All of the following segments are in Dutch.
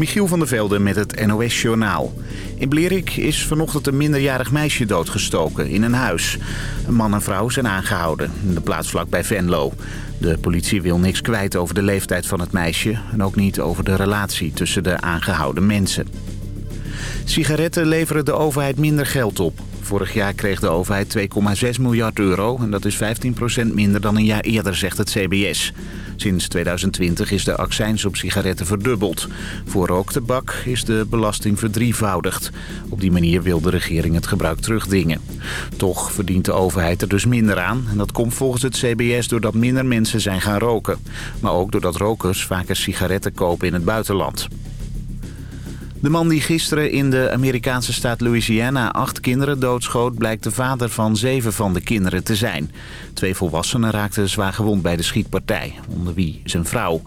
Michiel van der Velde met het NOS-journaal. In Blerik is vanochtend een minderjarig meisje doodgestoken in een huis. Een man en vrouw zijn aangehouden in de plaats vlakbij Venlo. De politie wil niks kwijt over de leeftijd van het meisje... en ook niet over de relatie tussen de aangehouden mensen. Sigaretten leveren de overheid minder geld op. Vorig jaar kreeg de overheid 2,6 miljard euro en dat is 15% minder dan een jaar eerder, zegt het CBS. Sinds 2020 is de accijns op sigaretten verdubbeld. Voor rooktabak is de belasting verdrievoudigd. Op die manier wil de regering het gebruik terugdingen. Toch verdient de overheid er dus minder aan. En dat komt volgens het CBS doordat minder mensen zijn gaan roken. Maar ook doordat rokers vaker sigaretten kopen in het buitenland. De man die gisteren in de Amerikaanse staat Louisiana acht kinderen doodschoot... blijkt de vader van zeven van de kinderen te zijn. Twee volwassenen raakten zwaar gewond bij de schietpartij, onder wie zijn vrouw.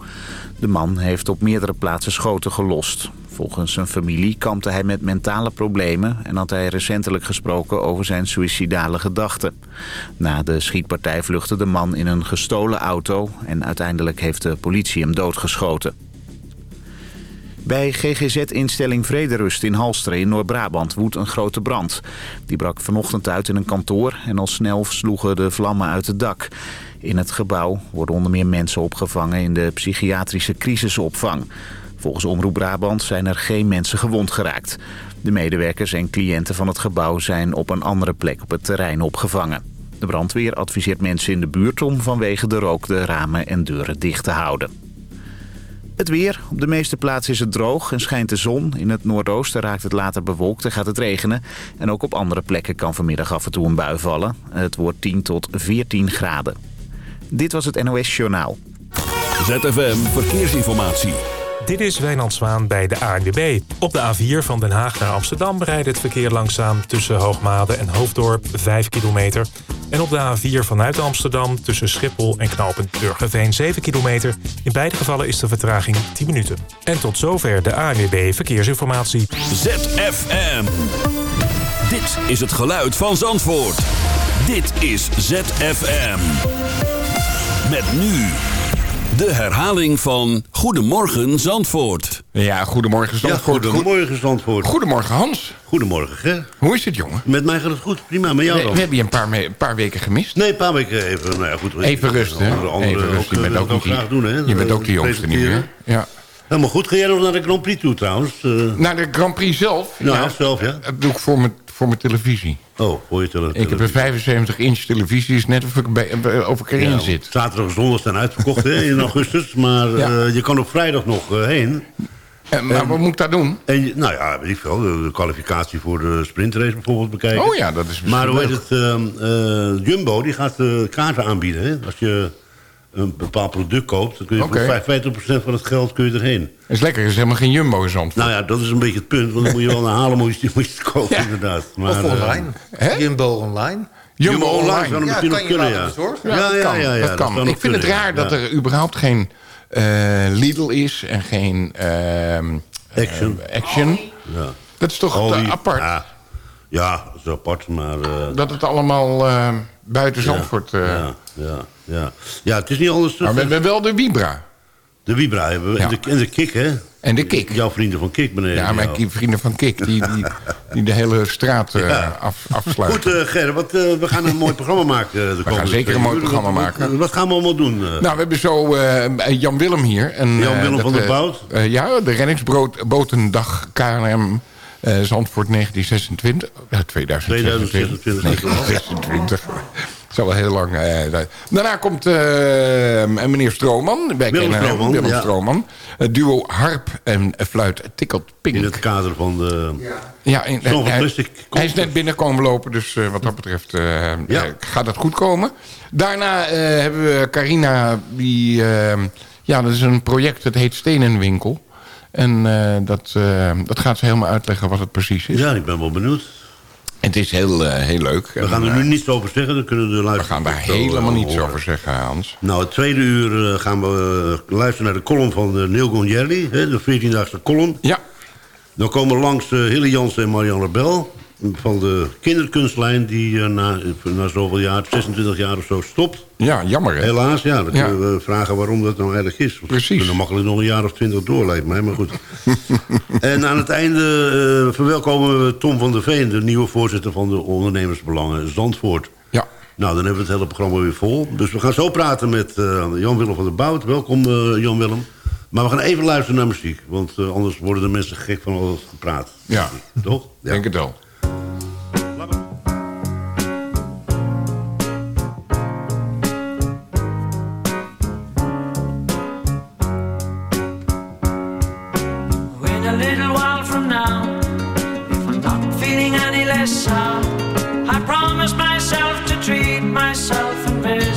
De man heeft op meerdere plaatsen schoten gelost. Volgens zijn familie kampte hij met mentale problemen... en had hij recentelijk gesproken over zijn suïcidale gedachten. Na de schietpartij vluchtte de man in een gestolen auto... en uiteindelijk heeft de politie hem doodgeschoten. Bij GGZ-instelling Vrederust in Halsteren in Noord-Brabant woedt een grote brand. Die brak vanochtend uit in een kantoor en al snel sloegen de vlammen uit het dak. In het gebouw worden onder meer mensen opgevangen in de psychiatrische crisisopvang. Volgens Omroep Brabant zijn er geen mensen gewond geraakt. De medewerkers en cliënten van het gebouw zijn op een andere plek op het terrein opgevangen. De brandweer adviseert mensen in de buurt om vanwege de rook de ramen en deuren dicht te houden. Het weer. Op de meeste plaatsen is het droog en schijnt de zon. In het noordoosten raakt het later bewolkt en gaat het regenen. En ook op andere plekken kan vanmiddag af en toe een bui vallen. Het wordt 10 tot 14 graden. Dit was het NOS Journaal. ZFM Verkeersinformatie. Dit is Wijnand Zwaan bij de ANWB. Op de A4 van Den Haag naar Amsterdam bereidt het verkeer langzaam... tussen Hoogmade en Hoofddorp 5 kilometer. En op de A4 vanuit Amsterdam tussen Schiphol en Knaalpunt Burgerveen 7 kilometer. In beide gevallen is de vertraging 10 minuten. En tot zover de ANWB Verkeersinformatie. ZFM. Dit is het geluid van Zandvoort. Dit is ZFM. Met nu de herhaling van Goedemorgen Zandvoort. Ja, goedemorgen Zandvoort. Ja, goedemorgen Zandvoort. Goedemorgen Hans. Goedemorgen Ger. Hoe is het jongen? Met mij gaat het goed, prima. Met jou we, dan? we hebben je een paar, een paar weken gemist. Nee, een paar weken even, nou ja, goed. Even rusten. Andere, andere even rusten. Je bent ook, ook, niet graag doen, hè? Je bent ook de jongste niet meer. Ja. Helemaal goed. Ga jij nog naar de Grand Prix toe trouwens? Uh... Naar de Grand Prix zelf? Nou, ja, zelf ja. Dat doe ik voor mijn, voor mijn televisie. Oh, voor je televisie. Ik heb een 75-inch televisie, is net of ik bij, of ik erin ja, zit. Zaterdag en zondag zijn uitverkocht hè, in augustus. Maar ja. uh, je kan op vrijdag nog uh, heen. En, maar wat moet ik daar doen? En, nou ja, weet ik veel. De, kwalificatie voor de sprintrace bijvoorbeeld bekijken. Oh ja, dat is Maar hoe heet het? Uh, Jumbo die gaat kaarten aanbieden. Hè? Als je een bepaald product koopt... dan kun je okay. voor 50% van het geld kun je erheen. Dat is lekker, er is helemaal geen Jumbo in Zandvoort. Nou ja, dat is een beetje het punt. Want dan moet je wel naar halen, moet je, moet je het kopen ja. inderdaad. Maar, of online. Uh, Jumbo online. Jumbo, Jumbo online. Ja, kan je kunnen, ja. Ja, ja, ja, ja, ja, dat kan. Dat ik vind het raar dat er überhaupt geen uh, Lidl is... en geen uh, Action. action. Ja. Dat is toch apart? Ja, ja, dat is apart, maar... Uh, dat het allemaal uh, buiten Zandvoort... Uh, ja, ja, ja. ja, het is niet anders... Maar we hebben wel de Vibra. De Vibra hebben we. Ja. En, de, en de Kik, hè? En de Kik. Jouw vrienden van Kik, meneer. Ja, mijn jou. vrienden van Kik, die, die, die de hele straat uh, ja. af, afsluiten. Goed, uh, Ger, wat, uh, we gaan een mooi programma maken. De we gaan zeker een mooi programma wat, maken. Wat, wat, gaan we allemaal doen? Nou, we hebben zo Jan Willem hier. En, Jan Willem van der Bout? ja, de reddingsbotendag KNM... Uh, Zandvoort 1926. Uh, 2026. 2026. Het zal wel heel lang... Uh, daarna komt uh, meneer Strooman. Wij Willem kennen Strooman. Willem ja. Strooman. Het duo harp en fluit tikkelt pink. In het kader van de... Ja, in, hij, hij, is net binnenkomen lopen. Dus wat dat betreft ja. gaat het goed komen. Daarna hebben we Carina. Die, ja, dat is een project. Het heet Stenenwinkel. En uh, dat, uh, dat gaat ze helemaal uitleggen wat het precies is. Ja, ik ben wel benieuwd. Het is heel, uh, heel leuk. We gaan er nu niets over zeggen. Dan kunnen de we gaan daar helemaal niets horen. over zeggen, Hans. Nou, het tweede uur gaan we luisteren naar de column van Neil Gonjelli. De 14-daagse column. Ja. Dan komen langs Hille Jansen en Marianne Bel. Van de kinderkunstlijn... die na, na zoveel jaar, 26 jaar of zo, stopt. Ja, jammer hè? Helaas, ja. Dan kunnen we vragen waarom dat nou eigenlijk is. Precies. Kunnen makkelijk nog een jaar of twintig door, lijkt mij. Maar goed. en aan het einde verwelkomen we Tom van der Veen... de nieuwe voorzitter van de ondernemersbelangen Zandvoort. Ja. Nou, dan hebben we het hele programma weer vol. Dus we gaan zo praten met Jan-Willem van der Bout. Welkom, Jan-Willem. Maar we gaan even luisteren naar muziek. Want anders worden de mensen gek van al het gepraat. Ja. Toch? Ja. Denk het wel.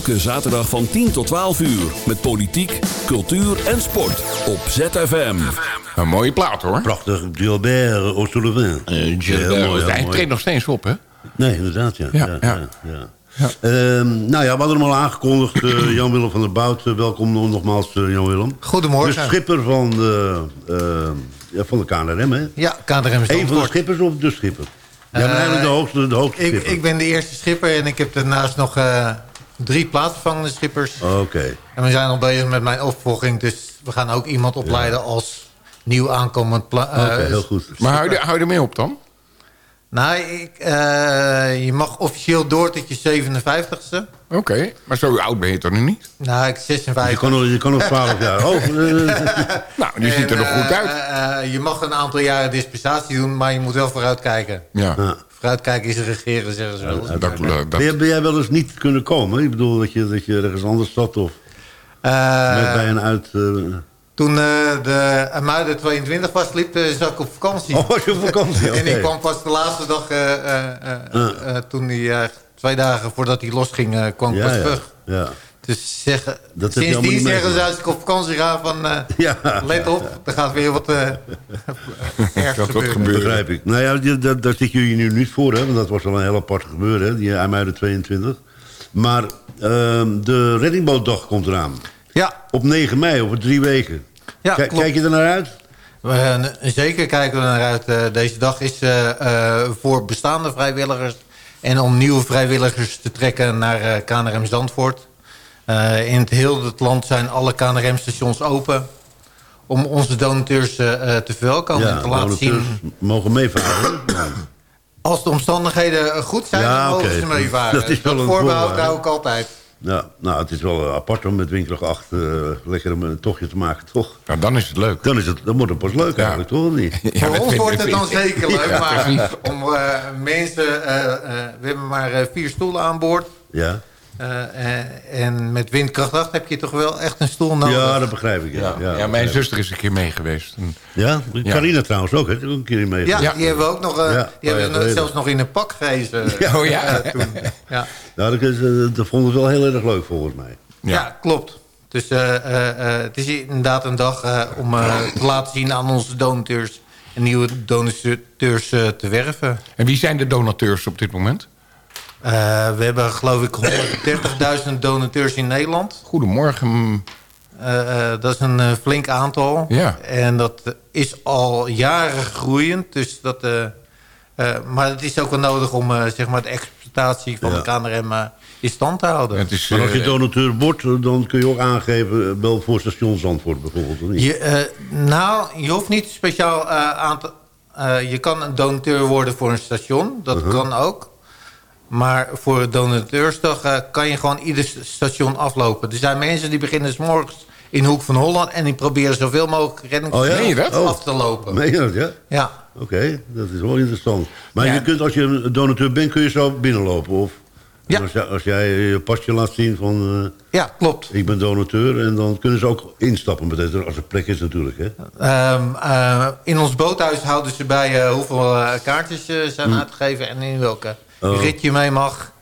Elke zaterdag van 10 tot 12 uur. Met politiek, cultuur en sport. Op ZFM. Een mooie plaat hoor. Prachtig, Gilbert O'Sullivan. Uh, Gilbert, mooi, hij treedt nog steeds op hè? Nee, inderdaad, ja. Ja, ja, ja. ja, ja. Ehm, nou ja, we hadden hem al aangekondigd. eh, Jan-Willem van der Bout. eh, welkom nog- nogmaals, eh, Jan-Willem. Goedemorgen. De schipper van de, eh, ja, van de KNRM, hè? Ja, KNRM Een van de schippers of de schipper? Jij bent Eh, eigenlijk de hoogste, de hoogste Ik, schipper. ik ben de eerste schipper en ik heb daarnaast nog eh, drie plaatsvervangende schippers. Oké. En we zijn al bezig met mijn opvolging, dus we gaan ook iemand opleiden als nieuw aankomend pla- eh, Oké, heel goed. Maar hou je, hou je ermee op dan? Nou, ik, eh, je mag officieel door tot je 57ste. Oké, maar zo oud ben je toch nu niet? Nou, ik Je 56. kan, nog, je kan nog 12 jaar. Oh, eh, Nou, die ziet er nog goed uit. je mag een aantal jaren dispensatie doen, maar je moet wel vooruit kijken. Ja. ja. Vooruitkijken is regeren, zeggen ze wel. Dat, dat, Ben, jij, ben jij wel eens niet kunnen komen? Ik bedoel dat je, dat je ergens anders zat of Eh, met bij een uit... eh, Toen eh, de Muiden 22 was, liep, eh, zat ik op vakantie. Oh, was je op vakantie? en ik kwam pas de laatste dag, eh, eh, eh, eh, toen hij, eh, twee dagen voordat hij losging, eh, kwam ik Ja, pas ja. terug. Ja. Dus zeggen, Dat sindsdien niet zeggen ze als ik op vakantie ga van... eh, Ja. let op, er gaat weer wat eh wat gebeuren. Begrijp ik. Nou ja, dat, daar zitten jullie nu niet voor, hè? Want dat was wel een heel apart gebeuren, hè? Die IJmuiden 22. Maar ehm, de reddingbootdag komt eraan. Ja, Op 9 mei, over drie weken. Ja, Kijk- klopt. Kijk je er naar uit? we, eh, zeker kijken we naar uit. Deze dag is eh, eh, voor bestaande vrijwilligers... en om nieuwe vrijwilligers te trekken naar eh, KNRM Zandvoort. Eh, in het heel het land zijn alle KNRM-stations open... om onze donateurs eh, eh, te verwelkomen en te laten zien... donateurs mogen meevaren. Ja. als de omstandigheden goed zijn, Ja, dan mogen oké. ze meevaren. Dat is wel een voorbehoud hou ik altijd. Ja, nou, het is wel apart om met Winkelig 8 eh, lekker een, een tochtje te maken, toch? nou, dan is het leuk. Dan, is het, dan wordt het pas leuk Ja. eigenlijk, toch? Niet? Ja, Voor ons wordt het dan zeker leuk, Ja, maar om eh, mensen... eh, eh, we hebben maar vier stoelen aan boord. Ja, Eh, eh, en met windkracht 8 heb je toch wel echt een stoel nodig. ja dat begrijp ik. Ja, Ja, ja, ja, mijn zuster is een keer mee geweest. En- Ja, Ja. Carina trouwens ook, hè? Ook een keer mee. Ja, Ja. die hebben we ook nog, eh, Ja, die paar hebben we zelfs nog in een pak gehezen. Oh ja. toen. ja. Nou, dat, is, dat vonden ze wel heel erg leuk volgens mij. Ja. Ja. klopt. Dus eh, eh, eh, het is inderdaad een dag eh, om eh, te laten zien aan onze donateurs... en nieuwe donateurs eh, te werven. En wie zijn de donateurs op dit moment? Eh, we hebben geloof ik 130.000 donateurs in Nederland. Goedemorgen. Eh, eh, dat is een flink aantal. Ja. En dat is al jaren groeiend. Dus dat, eh, eh, maar het is ook wel nodig om eh, zeg maar de exploitatie van Ja. de KNRM in stand te houden. Het is, Maar als je donateur wordt, dan kun je ook aangeven... bel voor station Zandvoort bijvoorbeeld, of niet? Je, eh, nou, je hoeft niet speciaal eh, aan te... eh, je kan een donateur worden voor een station. Dat Uh-huh. kan ook. Maar voor donateursdag eh, kan je gewoon ieder st- station aflopen. Er zijn mensen die beginnen s morgens in Hoek van Holland... en die proberen zoveel mogelijk reddingsstations Oh ja? Dat? af te lopen. Meen je dat, ja? Ja. Oké, dat is wel interessant. Maar Ja. je kunt, als je een donateur bent, kun je zo binnenlopen, of? Ja. Als, jij, als jij je pasje laat zien van... eh, ja, klopt. ik ben donateur, en dan kunnen ze ook instappen meteen. Als er plek is natuurlijk, hè? Ehm, eh, in ons boothuis houden ze bij hoeveel kaartjes zijn uitgegeven... en in welke Hmm. Oh. rit je mee mag.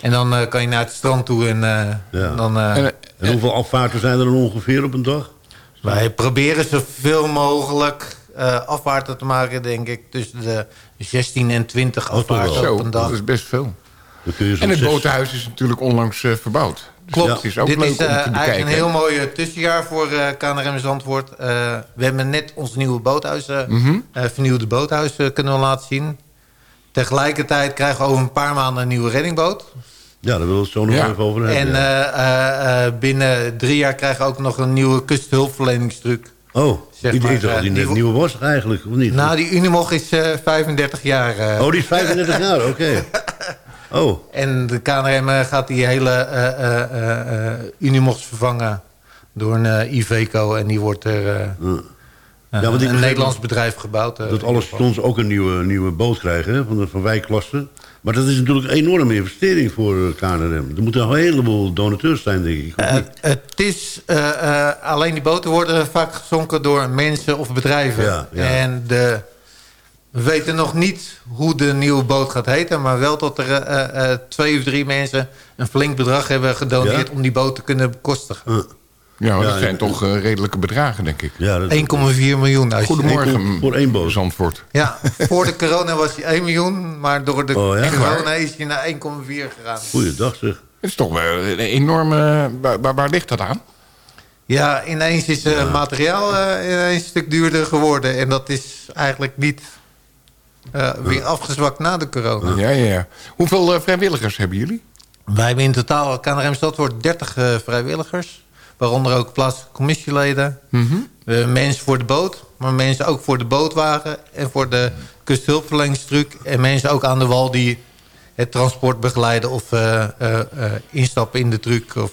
En dan eh, kan je naar het strand toe en eh, Ja. dan... eh, en, En hoeveel afvaarten zijn er dan ongeveer op een dag? Wij proberen zoveel mogelijk eh, afvaarten te maken, denk ik. Tussen de 16 en 20 Oh, afvaarten op een dag. dat is best veel. Dan kun je zo'n En het botenhuis is natuurlijk onlangs verbouwd. Dus Klopt. Het is ook Dit leuk is om te eh, eigenlijk bekijken. een heel mooi tussenjaar voor eh KNRM Zandvoort. Eh, we hebben net ons nieuwe boothuis, eh, Mhm. vernieuwde boothuis kunnen laten zien. Tegelijkertijd krijgen we over een paar maanden een nieuwe reddingboot. Ja, daar willen we het zo nog Ja. even over hebben. En ja. eh, eh, eh, binnen drie jaar krijgen we ook nog een nieuwe kusthulpverleningstruc. oh, zeg ik maar, eh, die die net wo- nieuw was eigenlijk, of niet? Nou, die Unimog is eh, 35 jaar. Oh, die is 35 jaar, oké. Oh, En de KNRM gaat die hele Unimogs vervangen door een Iveco. En die wordt er ja. want een Nederlands bedrijf gebouwd. eh, dat alle stations ook een nieuwe, nieuwe boot krijgen, hè, van de van. Maar dat is natuurlijk een enorme investering voor eh, KNRM. Er moeten een heleboel donateurs zijn, denk ik. Eh, het is, alleen die boten worden vaak gezonken door mensen of bedrijven. Ja, ja. En de, we weten nog niet hoe de nieuwe boot gaat heten... maar wel dat er twee of drie mensen een flink bedrag hebben gedoneerd... Om die boot te kunnen bekostigen. Eh, Ja, dat zijn toch eh, redelijke bedragen, denk ik. ja, dat, 1,4 miljoen. Als Goedemorgen, voor één boot. Zandvoort. Ja, voor de corona was hij 1 miljoen, maar door de Oh, ja? corona is hij naar 1,4 gegaan. Goeiedag zeg. Het is toch wel een enorme... Waar, waar, waar ligt dat aan? Ja, ineens is eh, materiaal eh, ineens een stuk duurder geworden. En dat is eigenlijk niet eh, weer afgezwakt na de corona. Ja, ja, ja. Hoeveel eh, vrijwilligers hebben jullie? Wij hebben in totaal, KNRM Stadwoord, 30 eh, vrijwilligers. Waaronder ook plaatselijke commissieleden. We hebben mensen voor de boot, maar mensen ook voor de bootwagen... en voor de kusthulpverleningstruc. En mensen ook aan de wal die het transport begeleiden... of eh, eh, eh, instappen in de truc of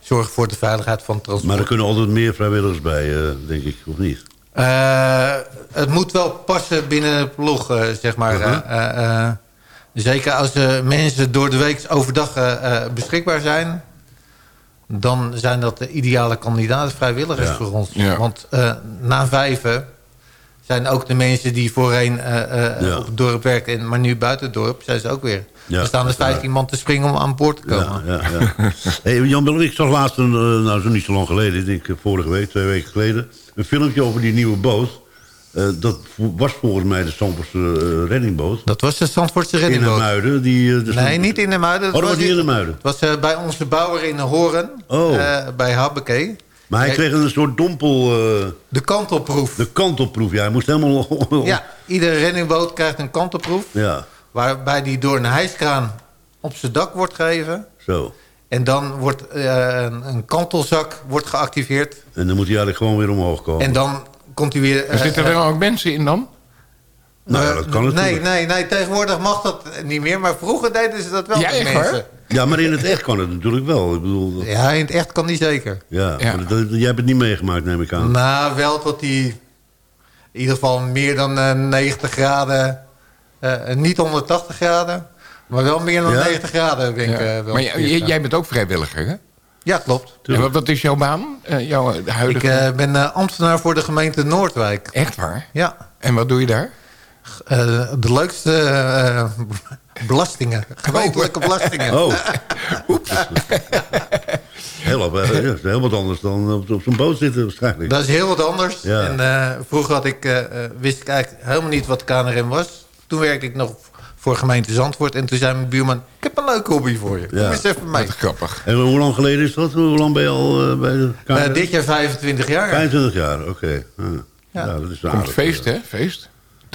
zorgen voor de veiligheid van het transport. Maar er kunnen altijd meer vrijwilligers bij, eh, denk ik, of niet? Eh, het moet wel passen binnen het ploeg, zeg maar. Uh-huh. Eh, eh, Zeker als mensen door de week overdag beschikbaar zijn... dan zijn dat de ideale kandidaten, vrijwilligers voor ons. Want na vijven zijn ook de mensen die voorheen op het dorp werkten... maar nu buiten het dorp, zijn ze ook weer. Er staan er 15 man te springen om aan boord te komen. Ja, ja, hey, Jan Bel, ik zag laatst, een, eh, nou zo niet zo lang geleden... ik denk eh, vorige week, twee weken geleden... een filmpje over die nieuwe boot... Uh, dat was volgens mij de Zandvoortse uh, reddingboot. Dat was de Zandvoortse reddingboot. In de Muiden? Die, uh, nee, niet in de Muiden. Dat oh, was, was in de Muiden? Het was bij onze bouwer in Horen. Oh. bij Habbeke. Maar hij kreeg een soort dompel... de kantelproef. De kantelproef, ja. Hij moest helemaal... ja, iedere reddingboot krijgt een kantelproef. Ja. Waarbij die door een hijskraan op zijn dak wordt gegeven. Zo. En dan wordt een, een, kantelzak wordt geactiveerd. En dan moet hij eigenlijk gewoon weer omhoog komen. En dan komt hij weer... Uh, zitten er dan ook mensen in dan? Nou ja, dat kan het Nee, nee, nee, tegenwoordig mag dat niet meer. Maar vroeger deden ze dat wel ja, met mensen. Ja, maar in het echt kan het natuurlijk wel. Ik bedoel, dat... Ja, in het echt kan die zeker. Ja, ja. Maar dat, jij hebt het niet meegemaakt, neem ik aan. Nou, wel tot die... In ieder geval meer dan uh, 90 graden uh, niet 180 graden, maar wel meer dan 90 graden. Denk, ja. uh, maar jij bent ook vrijwilliger, hè? Ja, klopt. En wat, wat, is jouw baan? Uh, jouw huidige... Ik ben ambtenaar voor de gemeente Noordwijk. Echt waar? Ja. En wat doe je daar? de leukste belastingen. Gemeentelijke belastingen. Oh. Oeps. Heel, heel wat anders dan op, op zo'n boot zitten waarschijnlijk. Dat is heel wat anders. Ja. En vroeger had ik, wist ik eigenlijk helemaal niet wat KNRM was. Toen werkte ik nog voor gemeente Zandvoort. En toen zei mijn buurman, ik heb een leuke hobby voor je. Ja. Kom eens even mee. grappig. En hoe lang geleden is dat? Hoe lang ben je al uh, bij de uh, dit jaar 25 jaar. 25 jaar, oké. Okay. Ja. ja. dat is Komt feest, hè? Feest.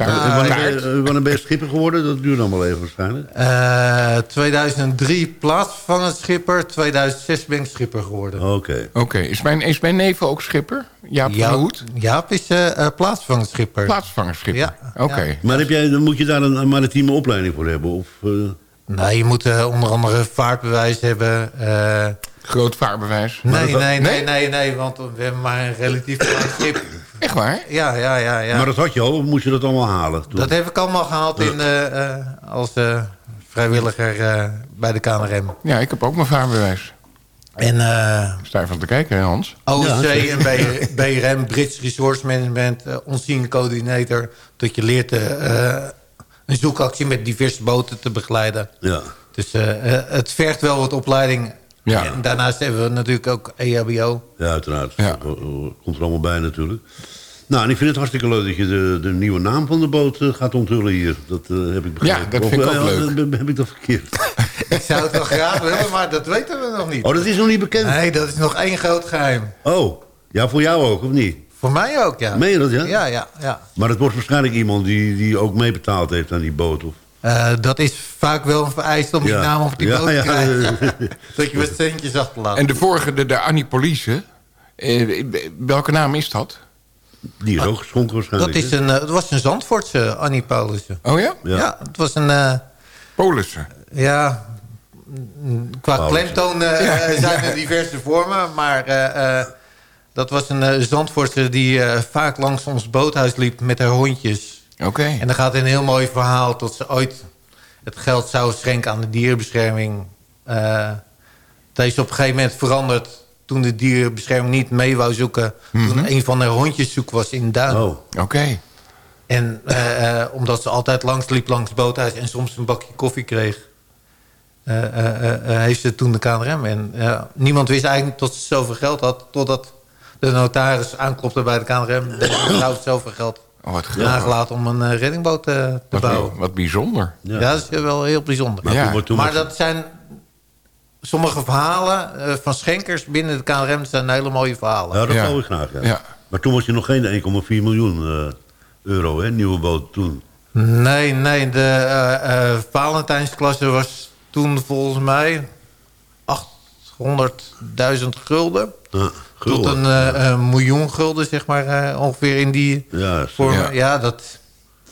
Taart. wanneer, wanneer ben je schipper geworden? Dat duurt nog wel even waarschijnlijk. Uh, eh, 2003 plaatsvervangend schipper. 2006 ben ik schipper geworden. Oké. Oké. Is, mijn, is mijn neef ook schipper? Jaap, Jaap van Hoed? Jaap is uh, plaatsvervangend schipper. Plaatsvervangend schipper? Ja. Oké. Maar heb jij, dan moet je daar een, maritieme opleiding voor hebben? Of, uh... Nee, je moet onder andere vaartbewijs hebben. Groot vaarbewijs? Nee, nee, nee, nee, nee, want we hebben maar een relatief klein schip. Echt waar? Ja, ja, ja, ja. Maar dat had je al, of moest je dat allemaal halen? Toen? Dat heb ik allemaal gehaald in, uh, als uh, vrijwilliger bij de KNRM. Ja, ik heb ook mijn vaarbewijs. En, uh, Sta je van te kijken, Hans? OC en BRM, Brits Resource Management, uh, coördinator. Dat je leert een zoekactie met diverse boten te begeleiden. Ja. Dus het vergt wel wat opleiding. Ja. En daarnaast hebben we natuurlijk ook EHBO. Ja, uiteraard. Ja. Komt er allemaal bij natuurlijk. Nou, en ik vind het hartstikke leuk dat je de, de nieuwe naam van de boot uh, gaat onthullen hier. Dat uh, heb ik begrepen. Ja, dat vind ik ook leuk. Uh, heb ik dat verkeerd? ik zou het wel graag willen, maar dat weten we nog niet. Oh, dat is nog niet bekend? Nee, dat is nog één groot geheim. Oh, ja, voor jou ook, of niet? Voor mij ook, ja. Meen je dat, ja? Ja, ja, ja. Maar het wordt waarschijnlijk iemand die, die ook meebetaald heeft aan die boot, of? Uh, dat is vaak wel een vereist om die naam op die ja, boot te krijgen. dat je wat centjes achterlaat. En de vorige, de, de Annie Police, eh, welke naam is dat? Die is ook geschonken waarschijnlijk. Dat, is een, uh, was een Zandvoortse Annie Paulussen. Oh ja? Ja, het was een... Uh, Paulussen? Ja, qua Paulussen. klemtoon zijn er diverse vormen, maar... dat was een Zandvoortse die vaak langs ons boothuis liep met haar hondjes. Oké. En dan gaat een heel mooi verhaal tot ze ooit het geld zou schenken aan de dierenbescherming. Uh, dat is op een gegeven moment veranderd toen de dierenbescherming niet mee wou zoeken. Toen mhm. een van haar hondjes zoek was in Duin. Oh, oké. En uh, omdat ze altijd langs liep langs het boothuis en soms een bakje koffie kreeg... Uh, heeft ze toen de KNRM. En niemand wist eigenlijk tot ze zoveel geld had... totdat de notaris aanklopte bij de KNRM. Dat ze zoveel geld oh, wat nagelaten om een uh, reddingboot uh, te wat, bouwen. Wat bijzonder. Ja. dat is wel heel bijzonder. Maar, ja. maar dat zijn sommige verhalen uh, van schenkers binnen de KNRM zijn hele mooie verhalen. Ja, dat ja. ik graag. Ja. Maar toen was je nog geen 1,4 miljoen euro, hè, nieuwe boot toen. Nee, nee, de Valentijnsklasse was toen volgens mij 800.000 gulden. Tot een uh, miljoen gulden, zeg maar, uh, ongeveer in die ja, vorm. Ja. ja. dat...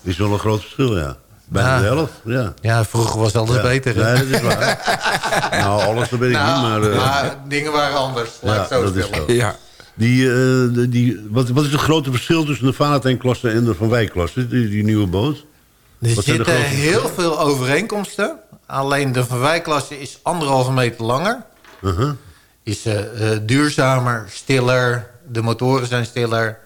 Is wel een groot verschil, ja. Bijna ja. de helft, ja. Ja, vroeger was alles beter. Ja, dat is waar. nou, alles dat weet ik nou, niet, maar... Uh, maar dingen waren anders, laat ja, zo dat is zo. Ja. Die, uh, die, wat, wat is het grote verschil tussen de Valentijn-klasse en de Van Wijk-klasse, die, die nieuwe boot? Er zitten heel veel overeenkomsten. Alleen de verwijklasse is anderhalve meter langer. Uh-huh. Is uh, duurzamer, stiller. De motoren zijn stiller.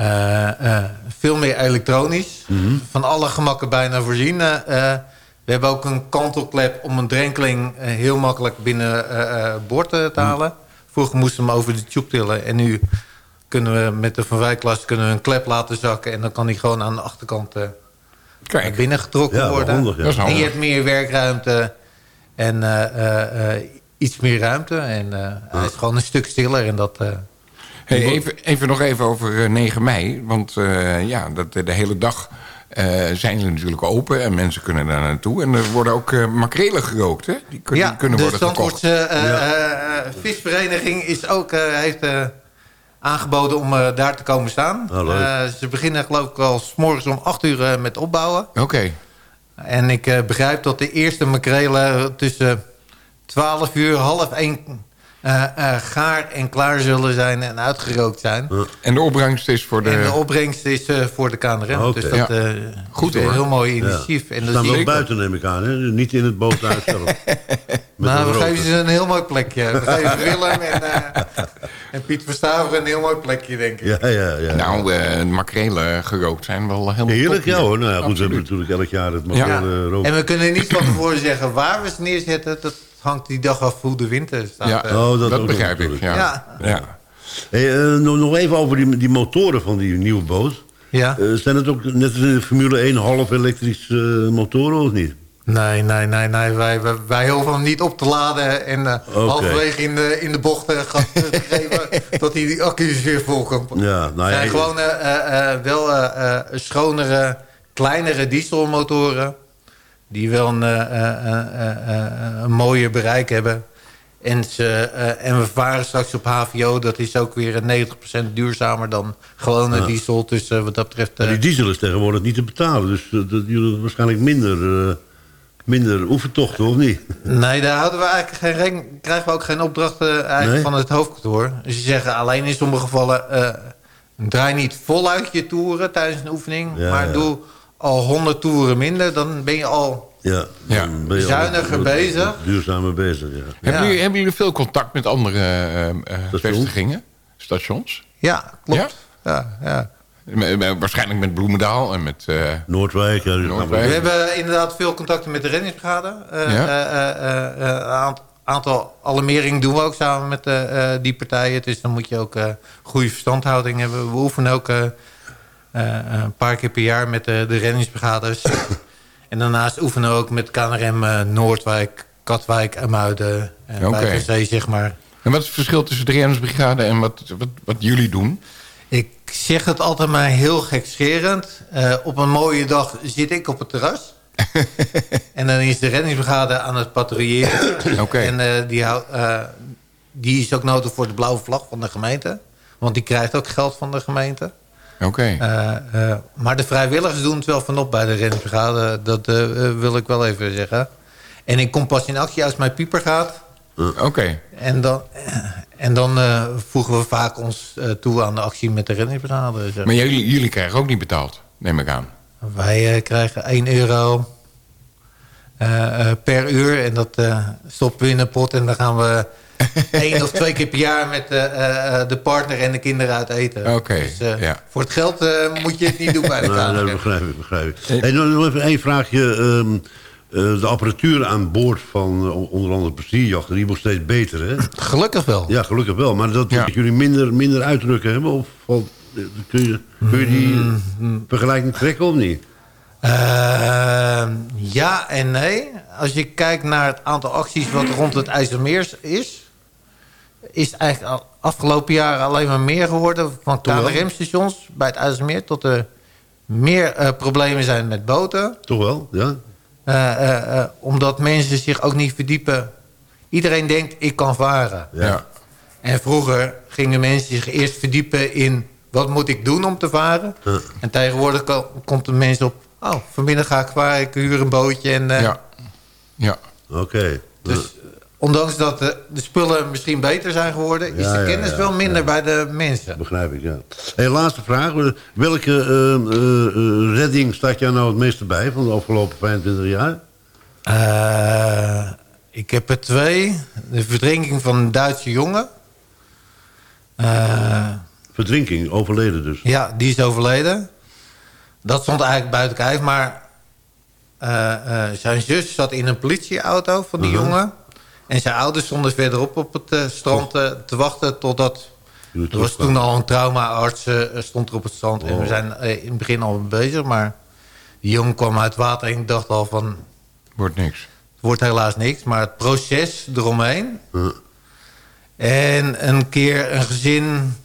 Uh, veel meer elektronisch. Mhm. Van alle gemakken bijna voorzien. we hebben ook een kantelklep om een drenkeling heel makkelijk binnen boord te halen. Vroeger moesten we hem over de tube tillen. En nu kunnen we met de Van Wijklas kunnen we een klep laten zakken. En dan kan hij gewoon aan de achterkant binnengetrokken worden. Handig, ja. En je hebt meer werkruimte en uh, uh, iets meer ruimte. En hij is gewoon een stuk stiller. En dat, hey, even, even nog even over 9 mei. Want ja, dat, de hele dag zijn ze natuurlijk open. En mensen kunnen daar naartoe. En er worden ook makrelen gerookt. Hè? Die, kun, ja, kunnen worden gekocht. de visvereniging is ook, heeft aangeboden om uh, daar te komen staan. Oh, uh, ze beginnen geloof ik al s morgens om 8 uur uh, met opbouwen. Oké. En ik begrijp dat de eerste makrelen tussen 12 uur, half 1 uh, uh, gaar en klaar zullen zijn en uitgerookt zijn. En de opbrengst is voor de... En de opbrengst is uh, voor de KNRM. Okay. Dus dat ja. Goed, is een heel mooi initiatief. Ja. En Staan we ook buiten, neem ik aan. Hè? Niet in het boothuis zelf. nou, we geven ze een heel mooi plekje. We geven Willem en, en Piet Verstaver een heel mooi plekje, denk ik. Ja, ja, ja. Nou, uh, makrelen gerookt zijn wel helemaal Heerlijk, ja hoor. Nou, ja, goed, we hebben natuurlijk elk jaar het makrelen roken. En we kunnen niet van tevoren zeggen waar we ze neerzetten. Dat hangt die dag af hoe de winter staat. Ja, oh, dat, dat begrijp ik. Ja. ja. Hey, uh, nog even over die, die motoren van die nieuwe boot. Ja. Uh, zijn het ook net als in de Formule 1 half elektrische uh, motoren of niet? Nee, nee, nee, nee. Wij, wij, wij hoeven hem niet op te laden en uh, okay. halverwege in de, in de bocht uh, te geven dat hij die accu's weer vol kan. Ja, nou ja, zijn gewoon wel schonere, kleinere dieselmotoren die wel een, uh, een mooier bereik hebben. En, ze, en we varen straks op HVO. Dat is ook weer 90% duurzamer dan gewone ja. diesel. Dus wat dat betreft... die diesel is tegenwoordig niet te betalen. Dus dat jullie waarschijnlijk minder, minder oefentochten, of niet? Nee, daar houden we eigenlijk geen, krijgen we ook geen opdrachten eigenlijk van het hoofdkantoor. Dus ze zeggen alleen in sommige gevallen... draai niet voluit je toeren tijdens een oefening. Ja, maar ja. doe al 100 toeren minder, dan ben je al ja, ja. zuiniger al, bezig. Duurzamer bezig, ja. Hebben, jullie, hebben jullie veel contact met andere uh, uh, vestigingen, stations? Ja, klopt. Ja? Ja, ja. Waarschijnlijk met Bloemendaal en met... Uh, Noordwijk. Ja, Noordwijk. We hebben inderdaad veel contacten met de reddingsbrigade. Een aantal alarmeringen doen we ook samen met die partijen. Dus dan moet je ook goede verstandhouding hebben. We oefenen ook eh, een paar keer per jaar met de, de reddingsbrigades. en daarnaast oefenen we ook met KNRM uh, Noordwijk, Katwijk en Muiden. En okay. Zee, zeg maar. En wat is het verschil tussen de reddingsbrigade en wat, wat, wat jullie doen? Ik zeg het altijd maar heel gekscherend. Uh, op een mooie dag zit ik op het terras. en dan is de reddingsbrigade aan het patrouilleren. Okay. En uh, die, uh, die is ook nodig voor de blauwe vlag van de gemeente. Want die krijgt ook geld van de gemeente. Oké. Eh, eh, maar de vrijwilligers doen het wel vanop bij de reddingsbrigade. Dat eh, wil ik wel even zeggen. En ik kom pas in actie als mijn pieper gaat. Oké. En dan, en dan voegen we vaak ons toe aan de actie met de reddingsbrigade. Maar jullie, jullie krijgen ook niet betaald, neem ik aan. Wij krijgen 1 euro per uur. En dat stoppen we in een pot en dan gaan we Eén of twee keer per jaar met uh, de partner en de kinderen uit eten. Oké, dus, uh, ja. Voor het geld moet je het niet doen bij de nee, dat begrijp ik, begrijp ik. Hey, nog even één vraagje. Um, de apparatuur aan boord van onder andere plezierjachten, die wordt steeds beter, hè? Gelukkig wel. Ja, gelukkig wel. Maar dat, ja. jullie minder, minder uitdrukken hebben? Of, of kun, je, kun je die mm. vergelijking trekken of niet? Uh, ja en nee. Als je kijkt naar het aantal acties wat rond het IJsselmeer is is eigenlijk al afgelopen jaren alleen maar meer geworden... van KLM-stations bij het IJsselmeer... tot er meer uh, problemen zijn met boten. Toch wel, ja. Uh, uh, omdat mensen zich ook niet verdiepen. Iedereen denkt, ik kan varen. Ja. En vroeger gingen mensen zich eerst verdiepen in... wat moet ik doen om te varen? En tegenwoordig komt de mensen op... oh, vanmiddag ga ik varen, ik huur een bootje. En, ja. ja. Oké. Dus ondanks dat de, de, spullen misschien beter zijn geworden... is de kennis wel minder bij de mensen. Begrijp ik, ja. Hey, laatste vraag. Welke uh, redding staat jou nou het meeste bij van de afgelopen 25 jaar? ik heb er twee. De verdrinking van een Duitse jongen. verdrinking, overleden dus? Ja, die is overleden. Dat stond eigenlijk buiten kijf, maar... zijn zus zat in een politieauto van die jongen. En zijn ouders stonden verderop op het uh, strand uh, te wachten totdat... Er was toen al een traumaarts, uh, stond er op het strand. En we oh. zijn in het begin al bezig, maar... Die jongen kwam uit water en ik dacht al van... Wordt niks. Wordt helaas niks, maar het proces eromheen... En een keer een gezin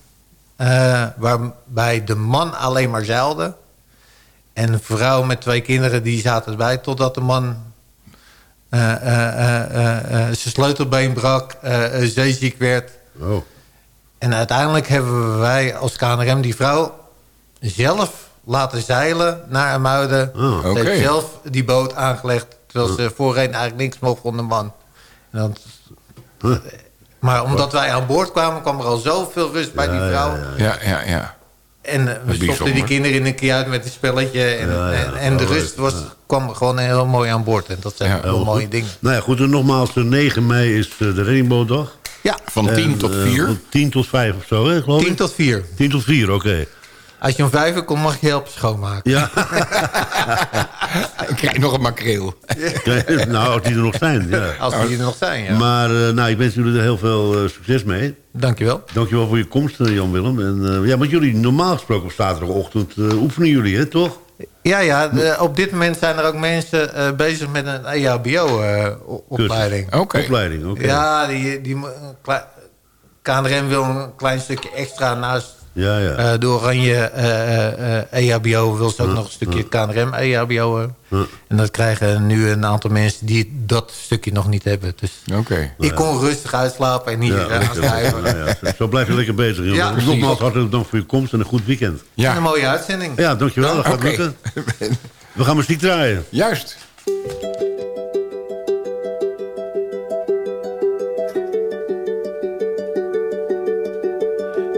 waarbij de man alleen maar zeilde... en een vrouw met twee kinderen die zaten erbij... totdat de man eh, eh, eh, zijn sleutelbeen brak, zeeziek werd. Oh. En uiteindelijk hebben wij als KNRM die vrouw zelf laten zeilen naar Muiden. Oh. Ze heeft zelf die boot aangelegd. Terwijl ze voorheen eigenlijk niks mocht van de man. En Maar omdat wij aan boord kwamen, kwam er al zoveel rust bij die vrouw. Ja, ja, ja. En we stopten die kinderen in een keer uit met een spelletje. En, en, en, de rust was, kwam gewoon heel mooi aan boord. En dat zijn heel, mooie dingen. Nou ja, goed. En nogmaals, 9 mei is de Regenboogdag. Ja. Van 10 tot 4? Van 10 tot 5 of zo, hè, geloof 10 tot 4. 10 tot 4, oké. Als je om vijf uur komt, mag je helpen schoonmaken. Ja. ik krijg nog een makreel. nou, als die er nog zijn. Ja. Als die er nog zijn, ja. Maar uh, nou, ik wens jullie er heel veel uh, succes mee. Dankjewel. Dankjewel voor je komst, eh, Jan-Willem. En ja, want jullie, normaal gesproken op zaterdagochtend oefenen jullie, hè, toch? Ja, ja. De, op dit moment zijn er ook mensen bezig met een EHBO-opleiding. Oké. Opleiding, oké. Ja, die, die, KNRM wil een klein stukje extra naast ja, ja. Uh, de Oranje uh, uh, EHBO wil ze ook nog een stukje KNRM EHBO. En dat krijgen nu een aantal mensen die dat stukje nog niet hebben. Dus okay. ik kon rustig uitslapen en niet ja, aanschrijven. Ja, zo blijf je lekker bezig. Ja, Nogmaals hartelijk dank voor je komst en een goed weekend. Ja. En een mooie uitzending. Ja, dankjewel. Dat gaat okay. lukken. We gaan muziek draaien. Juist.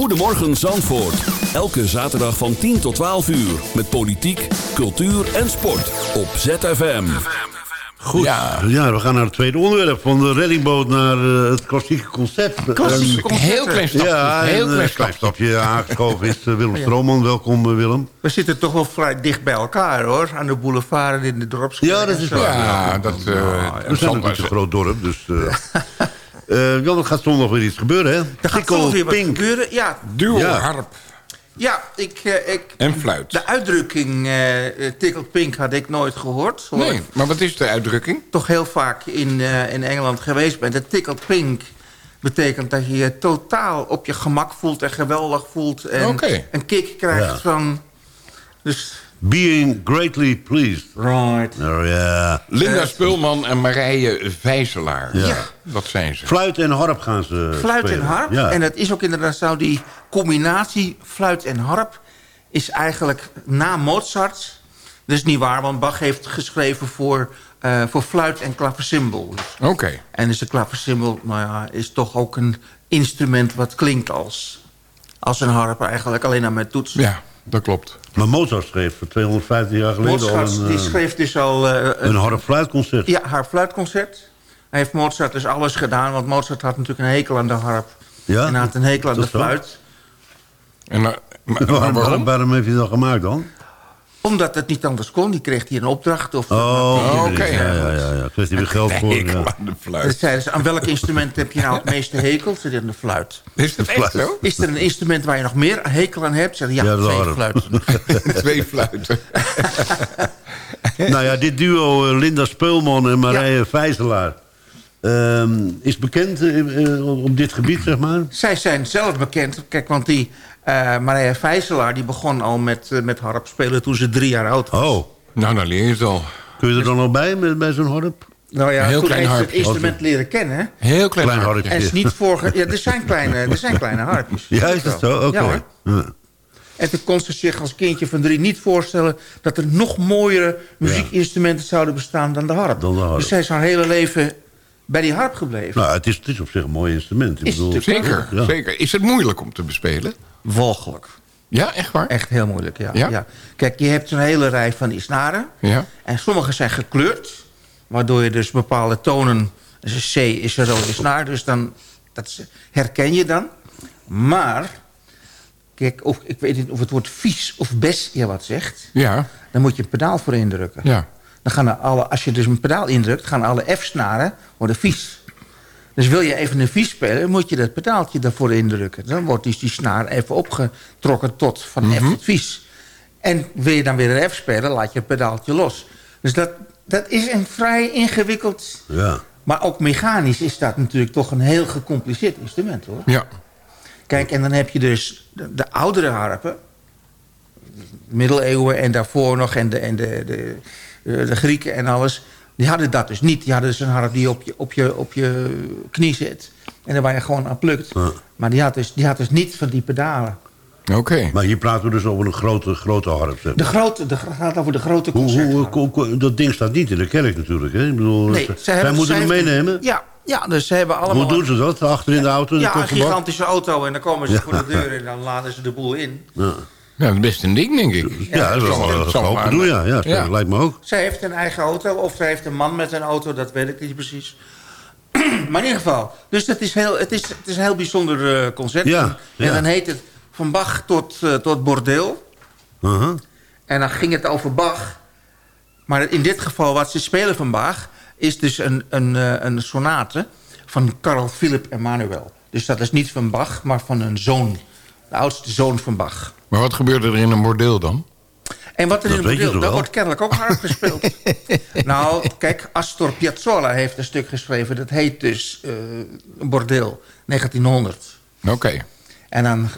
Goedemorgen Zandvoort. Elke zaterdag van 10 tot 12 uur. Met politiek, cultuur en sport. Op ZFM. Goed. Ja. Ja. we gaan naar het tweede onderwerp. Van de reddingboot naar eh, het klassieke concept. Klassieke En- Heel klein stapje. Ja, heel en, klein eh, klein stapje. stapje aangeschoven is eh, Willem Stroman. Welkom Willem. We zitten toch wel vrij dicht bij elkaar, hoor. Aan de boulevard en in de dorpskern. Ja, dat is waar. Ja, dat... eh, We zijn natuurlijk een groot dorp, dus... eh eh, Jan, er gaat zondag weer iets gebeuren, hè? Er gaat weer wat Pink. gebeuren. Ja, Duo, Ja. harp ja ik, eh, ik, en fluit. de uitdrukking tickled pink had ik nooit gehoord. Hoor Nee, maar wat is de uitdrukking? toch heel vaak in, eh, in Engeland geweest ben. De tickled pink betekent dat je je totaal op je gemak voelt... en geweldig voelt en een kick krijgt Ja. van... Dus, Being greatly pleased. right. Oh ja. Linda Spulman en Marije Vijzelaar. Ja. Dat zijn ze. Fluit en harp gaan ze Fluit spelen. en harp. Ja. En dat is ook inderdaad zo, die combinatie fluit en harp... is eigenlijk na Mozart... Dat is niet waar, want Bach heeft geschreven voor, eh, voor fluit en klaversymbol. Oké. En dus de klaversymbol nou ja, is toch ook een instrument wat klinkt als, als een harp eigenlijk. Alleen aan met toetsen. Ja, dat klopt. Maar Mozart schreef voor 250 jaar geleden Mozart al een, die eh, schreef dus al... eh, een harp-fluitconcert. Ja, haar fluitconcert. Hij heeft Mozart dus alles gedaan. Want Mozart had natuurlijk een hekel aan de harp. Ja? En hij had een hekel aan de fluit. En, eh, maar, maar waarom, waarom? waarom heeft hij dat gemaakt dan? Omdat het niet anders kon. Die kreeg hij een opdracht. Of, Oh, oké. Ja, ja, ja. ja. Kreeg hij weer geld voor. Ik Ja. aan de fluit. zeiden ze, aan welk instrument heb je nou het meeste hekel? Ze zeiden, de fluit. Is dat echt zo? Is er een instrument waar je nog meer hekel aan hebt? Ze zeiden, ja, Ja, twee fluiten. Twee fluiten. Nou ja, dit duo eh, Linda Speulman en Marije Vijzelaar... ehm, is bekend eh, eh, op dit gebied, zeg maar. Zij zijn zelf bekend. Kijk, want die eh Marija Vijzelaar... die begon al met, eh, met harp spelen toen ze drie jaar oud was. Oh, Nou, dan leer je het al. kun je er dan al bij met, bij zo'n harp? Nou ja, heel toen klein heeft ze het instrument leren kennen. Heel klein, Klein. En is niet voorge... Ja, er zijn kleine, er zijn kleine harpjes. Ja, is dat zo? Oké. Ja. Ja. En toen kon ze zich als kindje van drie niet voorstellen... dat er nog mooiere muziekinstrumenten zouden bestaan dan de harp. Dan de harp. Dus zij is haar hele leven bij die harp gebleven. Nou, het is, het is op zich een mooi instrument. Ik Is bedoel, het Zeker, Ja. zeker. Is het moeilijk om te bespelen? Walgelijk. Ja, echt waar? Echt heel moeilijk, ja. Ja? ja. Kijk, je hebt een hele rij van die snaren. Ja. En sommige zijn gekleurd. Waardoor je dus bepaalde tonen... Dus een C is een rode snaar, dus dan, dat herken je dan. Maar, kijk, of, ik weet niet of het woord vies of bes je wat zegt. Ja, Dan moet je een pedaal voor indrukken. ja. Dan gaan alle, als je dus een pedaal indrukt, gaan alle F-snaren worden vies. Dus wil je even een vies spelen, moet je dat pedaaltje daarvoor indrukken. Dan wordt dus die snaar even opgetrokken tot van F tot vies. En wil je dan weer een F spelen, laat je het pedaaltje los. Dus dat, dat is een vrij ingewikkeld... Ja. Maar ook mechanisch is dat natuurlijk toch een heel gecompliceerd instrument, hoor. Ja. Kijk, en dan heb je dus de, de oudere harpen. Middeleeuwen en daarvoor nog. En de, en de, de, de, de Grieken en alles. Die hadden dat dus niet. Die hadden dus een harp die op je, op je, op je knie zit. En daar waar je gewoon aan plukt. Ja. Maar die had, dus, die had dus niet van die pedalen. Oké. Maar hier praten we dus over een grote, grote harp. Zeg. De grote, de, gaat over de grote hoe- dat ding staat niet in de kerk natuurlijk. Hè? Ik bedoel, Nee, ze- zij hebben- moeten zij hem meenemen. Ja, ja, dus ze hebben allemaal... Hoe doen ze dat? Achter in de auto? in de Ja, een gigantische auto. En dan komen ze Ja. voor de deur en dan laden ze de boel in. Ja, Ja, dat is best een ding, denk ik. ja dat is wel een gedoe, ja. ja, Ja. lijkt me ook. Zij heeft een eigen auto, of zij heeft een man met een auto, dat weet ik niet precies. maar in ieder geval, dus het is, heel, het is, het is een heel bijzonder eh, concert. Ja, en dan heet het van Bach tot, eh, tot bordeel. Uh-huh. En dan ging het over Bach. Maar in dit geval, wat ze spelen van Bach... is dus een, een, eh, een sonate van Carl Philipp Emanuel. Dus dat is niet van Bach, maar van een zoon. De oudste zoon van Bach. Maar wat gebeurt er in een bordeel dan? En wat er Dat in weet je het toch bordeel, daar wordt kennelijk ook hard gespeeld. nou, kijk, Astor Piazzolla heeft een stuk geschreven... dat heet dus eh, een bordeel, 1900. Oké. En dan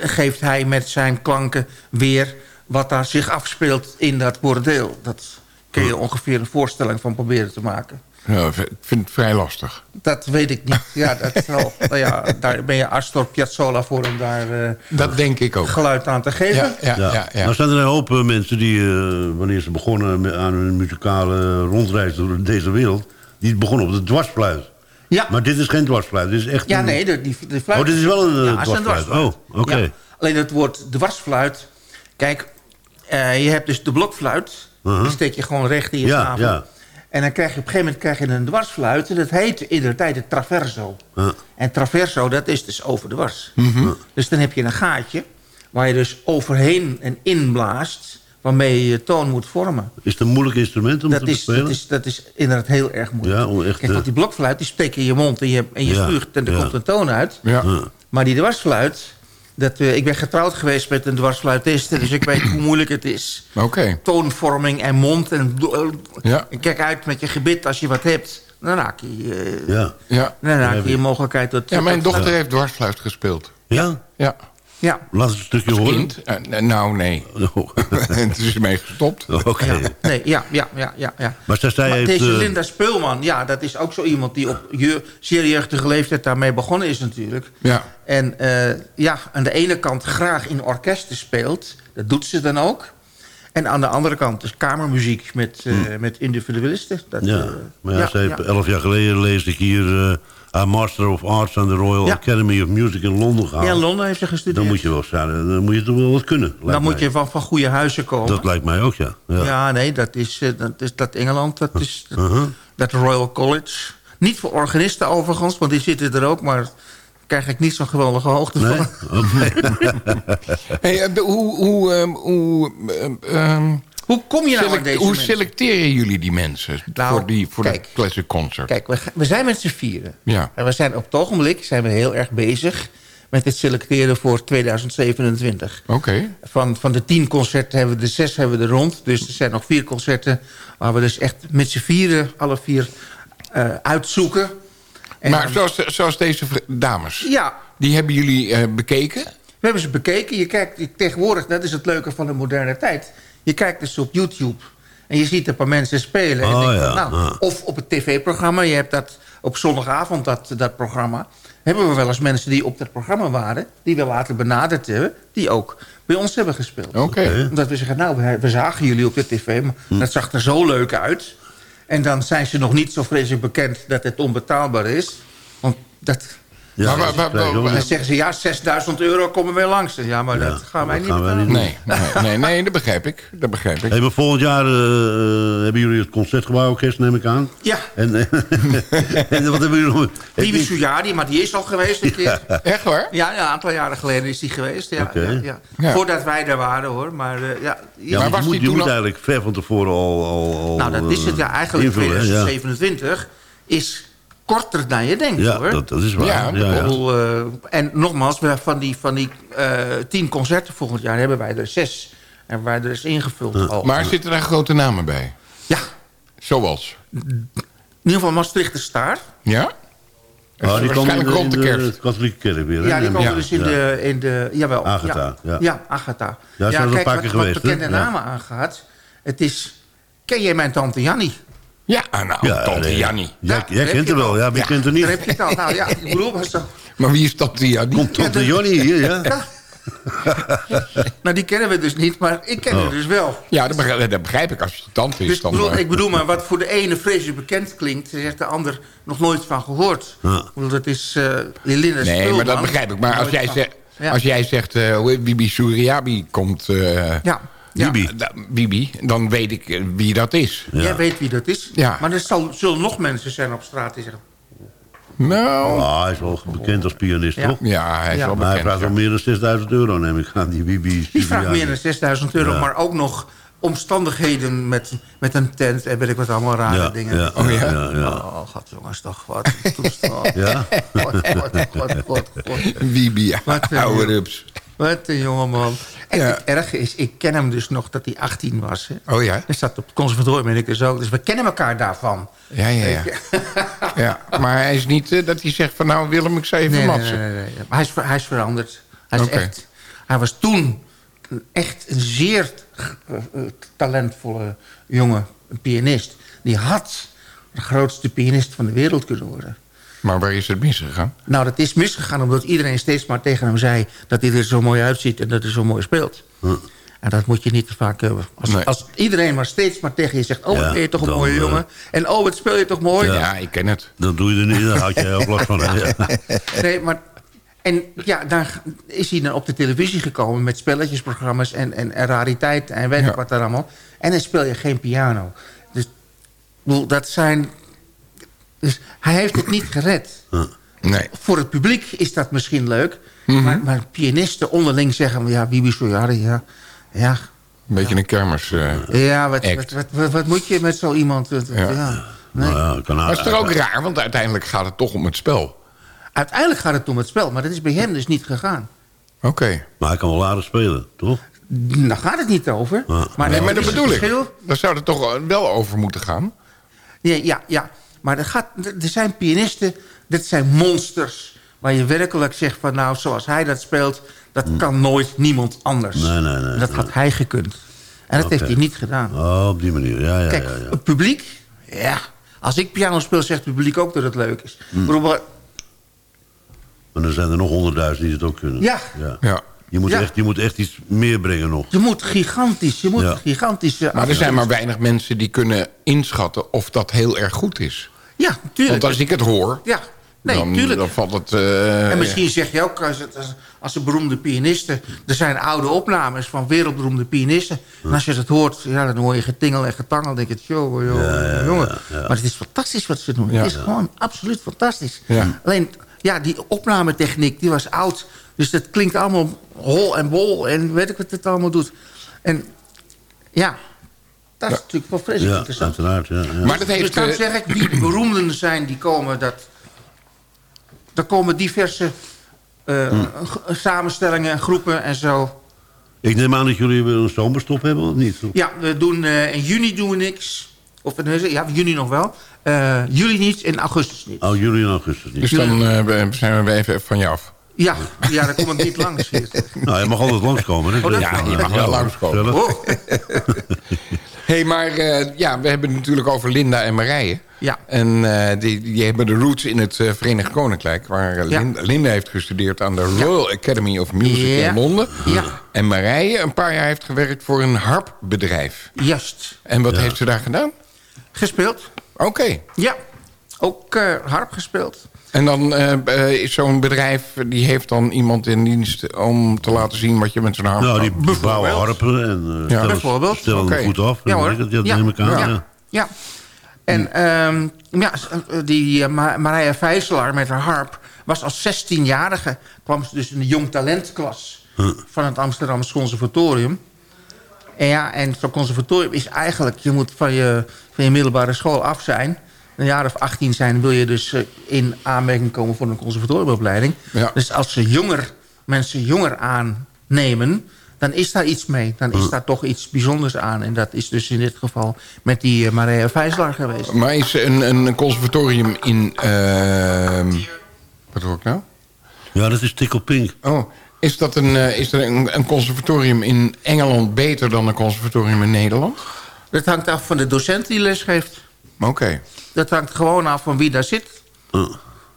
geeft hij met zijn klanken weer wat daar zich afspeelt in dat bordeel. Dat kun je ongeveer een voorstelling van proberen te maken. Ja, ik vind het vrij lastig. Dat weet ik niet. Ja, dat wel, nou ja, daar ben je Astor Piazzolla voor om daar uh, dat denk ik ook. geluid aan te geven. Ja, ja, ja. Nou zijn er een hoop mensen die, uh, wanneer ze begonnen aan hun muzikale rondreis door deze wereld... die begonnen op de dwarsfluit. Ja. Maar dit is geen dwarsfluit, dit is echt Ja, een... nee, de, die, de fluit... Oh, dit is wel een, ja, dwarsfluit. dwarsfluit. Oh, oké. Ja. Alleen het woord dwarsfluit... Kijk, je hebt dus de blokfluit... Uh-huh. Die steek je gewoon recht in je Ja, snavel. ja. En dan krijg je op een gegeven moment krijg je een dwarsfluit. En dat heet in de tijd het traverso. Ja. En traverso, dat is dus over de dwars. Mhm. Dus dan heb je een gaatje... waar je dus overheen en inblaast... waarmee je je toon moet vormen. Is het een moeilijk instrument om Dat te is, spelen? dat, is, dat is inderdaad heel erg moeilijk. Ja, om echt, Kijk, eh, want die blokfluit die steek je in je mond en je, en je Ja, spuugt... en er ja. komt een toon uit. Maar die dwarsfluit... Dat, eh, ik ben getrouwd geweest met een dwarsfluitiste... dus ik weet hoe moeilijk het is. Oké. Toonvorming en mond. En, eh, Ja. en kijk uit met je gebit als je wat hebt. Dan raak je, eh, Ja. Ja. dan raak je je mogelijkheid tot... ja, mijn dochter heeft dwarsfluit gespeeld. Ja? Ja. Ja, Laat eens een stukje horen. Kind? Eh, nou, nee. Oh. het is ermee gestopt. Oké. ja, nee, ja, ja, ja, ja. ja. Maar zij, zij Maar heeft... deze eh, Linda Speulman, ja, dat is ook zo iemand... die op je, zeer jeugdige leeftijd daarmee begonnen is natuurlijk. Ja. En eh, ja, aan de ene kant graag in orkesten speelt. Dat doet ze dan ook. En aan de andere kant dus kamermuziek met, eh, met individualisten. Dat, ja, eh, maar ja, zij heeft elf jaar geleden leesde ik hier... eh haar Master of Arts aan de Royal Ja. Academy of Music in Londen gehaald. Ja, in Londen heeft ze gestudeerd. Dan moet je wel zijn, dan moet je toch wel wat kunnen. Dan moet je van, van goede huizen komen. Dat lijkt mij ook, ja. ja. Ja, nee, dat is, eh, dat is dat Engeland, dat is dat, Uh-huh. dat Royal College. Niet voor organisten overigens, want die zitten er ook, maar daar krijg ik niet zo'n geweldige hoogte Nee? van. Oké. Hey, eh, hoe, hoe, ehm, hoe, ehm, ehm, Hoe kom je nou aan deze hoe mensen? selecteren jullie die mensen Nou, voor, die, voor kijk. de Classic Concert? Kijk, we, we zijn met z'n vieren. Ja. En we zijn op het ogenblik zijn we heel erg bezig met het selecteren voor 2027. Oké. Van, van de tien concerten hebben we de zes hebben we er rond. Dus er zijn nog vier concerten waar we dus echt met z'n vieren alle vier eh, uitzoeken. En Maar zoals, zoals deze dames, Ja, die hebben jullie eh, bekeken? we hebben ze bekeken. Je kijkt tegenwoordig, dat is het leuke van de moderne tijd. Je kijkt dus op YouTube en je ziet een paar mensen spelen. en Oh, ja, nou, ja. Of op het tv-programma. Je hebt dat op zondagavond, dat, dat programma. Hebben we wel eens mensen die op dat programma waren... die we later benaderd hebben... die ook bij ons hebben gespeeld. Oké. Omdat we zeggen, nou, we, we zagen jullie op de tv... maar Hm. dat zag er zo leuk uit. En dan zijn ze nog niet zo vreselijk bekend... dat het onbetaalbaar is. Want dat... Ja, Maar niet. zeggen ze, ja, 6000 euro komen weer langs. Ja, maar Ja, dat gaan wij dat niet gaan wij betalen. niet Nee, nee, nee, nee, dat begrijp ik. Dat begrijp ik. Hey, maar volgend jaar eh, hebben jullie het Concertgebouworkest, neem ik aan. Ja, En, en wat hebben jullie nog? Lieve Sujadi, maar die is al geweest een keer. Ja, Echt waar? ja, een aantal jaren geleden is die geweest. Ja, Oké. ja, ja. Ja. Voordat wij er waren, hoor. Maar eh, ja, Ja, Maar maar was je moet, die je moet al- eigenlijk ver van tevoren al... al, al nou, dat is het. Ja, eh, eigenlijk invullen, ja. 2027 is korter dan je denkt, Ja, hoor. dat, dat is waar. Ja, Ja, ja, Ik bedoel, eh, en nogmaals, we- van die, van die eh, tien concerten volgend jaar hebben wij er zes. En wij er is ingevuld al. Maar zitten daar grote namen bij? Ja, Zoals? in ieder geval Maastricht de Staar. Ja? Oh, die komen in Waarschijnlijk de, rond de kerst. de katholieke kerk weer. hè? Ja, die komen Ja, dus in, ja. de, in de... Jawel. Agatha, ja. ja. Ja, Agatha. Ja, zijn er een paar wat, keer wat geweest, hè? bekende namen aangaat... Het is... Ken jij mijn tante Jannie? Ja, nou, Ja, tante nee. Jannie. Jij, Ja, jij kent hem wel, ja, wie Ja. kent er Daar niet? heb je het al. Nou ja, ik bedoel, maar zo... Maar wie is tante Jannie? Komt tante Johnny hier, ja? Nou, die kennen we dus niet, maar ik ken Oh. haar dus wel. Ja, dat begrijp, dat begrijp ik. Als je tante is, Dus ik dan... bedoel, eh, ik bedoel maar, wat voor de ene vreselijk bekend klinkt... zegt de ander nog nooit van gehoord. Ja. Ik bedoel, dat is uh, Nee, maar dat begrijp ik. Maar als jij, van- zegt, Ja. als jij zegt... eh, hoe heet Bibi Suriabi komt... eh, ja. Bibi. da- Bibi, dan weet ik eh, wie dat is. Jij weet wie dat is. Ja. Maar er zal, zullen nog mensen zijn op straat die zeggen... Nou, Ah, hij is wel bekend als pianist, Ja. toch? ja, hij is Ja. wel Maar hij bekend. vraagt wel ja. meer dan 6000 euro, neem ik aan, die Bibi. Die vraagt meer dan 6000 euro, Ja. maar ook nog omstandigheden met, met een tent en weet ik wat allemaal rare Ja, dingen. ja, Oh, ja? ja, ja. Oh, god jongens, toch wat een toestand. Ja? God, god, god, god, ja. Oude rups. Wat een jongeman. En Ja. het erge is, ik ken hem dus nog dat hij 18 was. Hè. Oh ja? Hij zat op het conservatorium en ik dus ook. Dus we kennen elkaar daarvan. Ja, ja, ja. ja. Maar hij is niet eh, dat hij zegt van... nou Willem, ik zou even Nee, nee, matsen. nee, nee, nee. Maar hij is, hij is veranderd. Hij, is echt, hij was toen een echt een zeer uh, talentvolle jonge pianist. Die had de grootste pianist van de wereld kunnen worden. Maar waar is het misgegaan? Nou, dat is misgegaan omdat iedereen steeds maar tegen hem zei... dat hij er zo mooi uitziet en dat hij zo mooi speelt. En dat moet je niet te vaak hebben. Als, als iedereen maar steeds maar tegen je zegt... oh, wat ben je toch een mooie jongen. En oh, wat speel je toch mooi. Ja, ik ken het. Dat doe je er niet, daar houd je ook last van. nee, maar... En ja, daar is hij dan op de televisie gekomen... met spelletjesprogramma's en, en, en rariteit en weet ik wat daar allemaal. En dan speel je geen piano. Dus dat zijn... Dus hij heeft het niet gered. Nee. Voor het publiek is dat misschien leuk. Mm -hmm. maar, maar, pianisten onderling zeggen... ja, Bibi Soyari, ja... Ja. Een beetje een kermis uh, Ja, wat, wat, wat, wat, wat, moet je met zo iemand? Ja. ja. Nee. Nou ja, kan maar het is toch ook raar, want uiteindelijk gaat het toch om het spel. Uiteindelijk gaat het om het spel, maar dat is bij hem dus niet gegaan. Oké. Okay. Maar hij kan wel aardig spelen, toch? Daar gaat het niet over. Maar, nee, maar dat bedoel ik. Daar zou het toch wel over moeten gaan? Ja, ja, ja. Maar er, gaat, er zijn pianisten, dit zijn monsters... waar je werkelijk zegt van nou, zoals hij dat speelt... Dat kan nooit niemand anders. Nee, nee, nee. Dat had hij gekund. En dat okay. heeft hij niet gedaan. Oh, op die manier. Ja, ja, Kijk, ja, ja. het publiek... Ja, als ik piano speel, zegt het publiek ook dat het leuk is. Mm. Maar, maar dan zijn er nog honderdduizend die het ook kunnen. Ja. ja. ja. Je moet, echt, je moet echt iets meer brengen nog. Je moet gigantisch. Je moet ja. gigantisch uh, maar er zijn maar weinig mensen die kunnen inschatten of dat heel erg goed is. Ja, natuurlijk. Want als ik het hoor... Ja, Nee, dan, tuurlijk. dan valt het... Uh, en misschien zeg je ook, als, als, als de beroemde pianisten... er zijn oude opnames van wereldberoemde pianisten... en als je dat hoort, ja, dan hoor je getingel en getangel... denk je, joh, joh, ja, ja, jongen. Ja, maar het is fantastisch wat ze doen. Het is gewoon absoluut fantastisch. Alleen, ja, die opnametechniek, die was oud. Dus dat klinkt allemaal hol en bol... en weet ik wat het allemaal doet. En ja... Dat is natuurlijk wel vreselijk ja, interessant. Uiteraard, ja, ja. Maar dat heeft, dus dan uh, zeg ik, die beroemden zijn, die komen dat... Er komen diverse uh, hm. samenstellingen en groepen en zo. Ik neem aan dat jullie weer een zomerstop hebben, of niet? Ja, we doen, uh, in juni doen we niks. Of ja, juni nog wel. Uh, juli niet, in augustus niet. Oh, juli en augustus niet. Dus dan zijn we even van je af. Ja, ja dan kom ik niet langs. Hier. nou, je mag altijd langskomen. Oh, ja, je mag wel langskomen. Oh. hey, maar uh, ja, we hebben het natuurlijk over Linda en Marije. Ja. En uh, die, die hebben de roots in het uh, Verenigd Koninkrijk... waar ja. Linda, Linda, heeft gestudeerd aan de Royal ja. Academy of Music ja. in Londen. Ja. En Marije een paar jaar heeft gewerkt voor een harpbedrijf. Juist. En wat heeft ze daar gedaan? Gespeeld. Oké. Okay. Ja, ook harp gespeeld. En dan uh, is zo'n bedrijf, die heeft dan iemand in dienst... om te laten zien wat je met zo'n harp Nou, die bouwen harpen en uh, ja. bijvoorbeeld. stellen okay. goed af. Ja, hoor. Dat, dat ja. neem ik aan. Ja. ja. ja. En um, ja, die uh, Marija Vijzelaar met haar harp... was als 16-jarige... kwam ze dus in de jong talentklas... Huh. van het Amsterdamse conservatorium. En ja, en zo'n conservatorium is eigenlijk... je moet van je, van je middelbare school af zijn een jaar of 18 zijn... wil je dus in aanmerking komen voor een conservatoriumopleiding. Ja. Dus als ze jonger, mensen jonger aannemen... dan is daar iets mee. Dan is daar toch iets bijzonders aan. En dat is dus in dit geval met die uh, Maria Vijslaar geweest. Maar is een, een conservatorium in... Uh, wat hoor ik nou? Ja, dat is Tickle Pink. Oh, is dat een, uh, is er een, een conservatorium in Engeland beter dan een conservatorium in Nederland? Dat hangt af van de docent die les geeft. Oké. Okay. Dat hangt gewoon af van wie daar zit. Uh.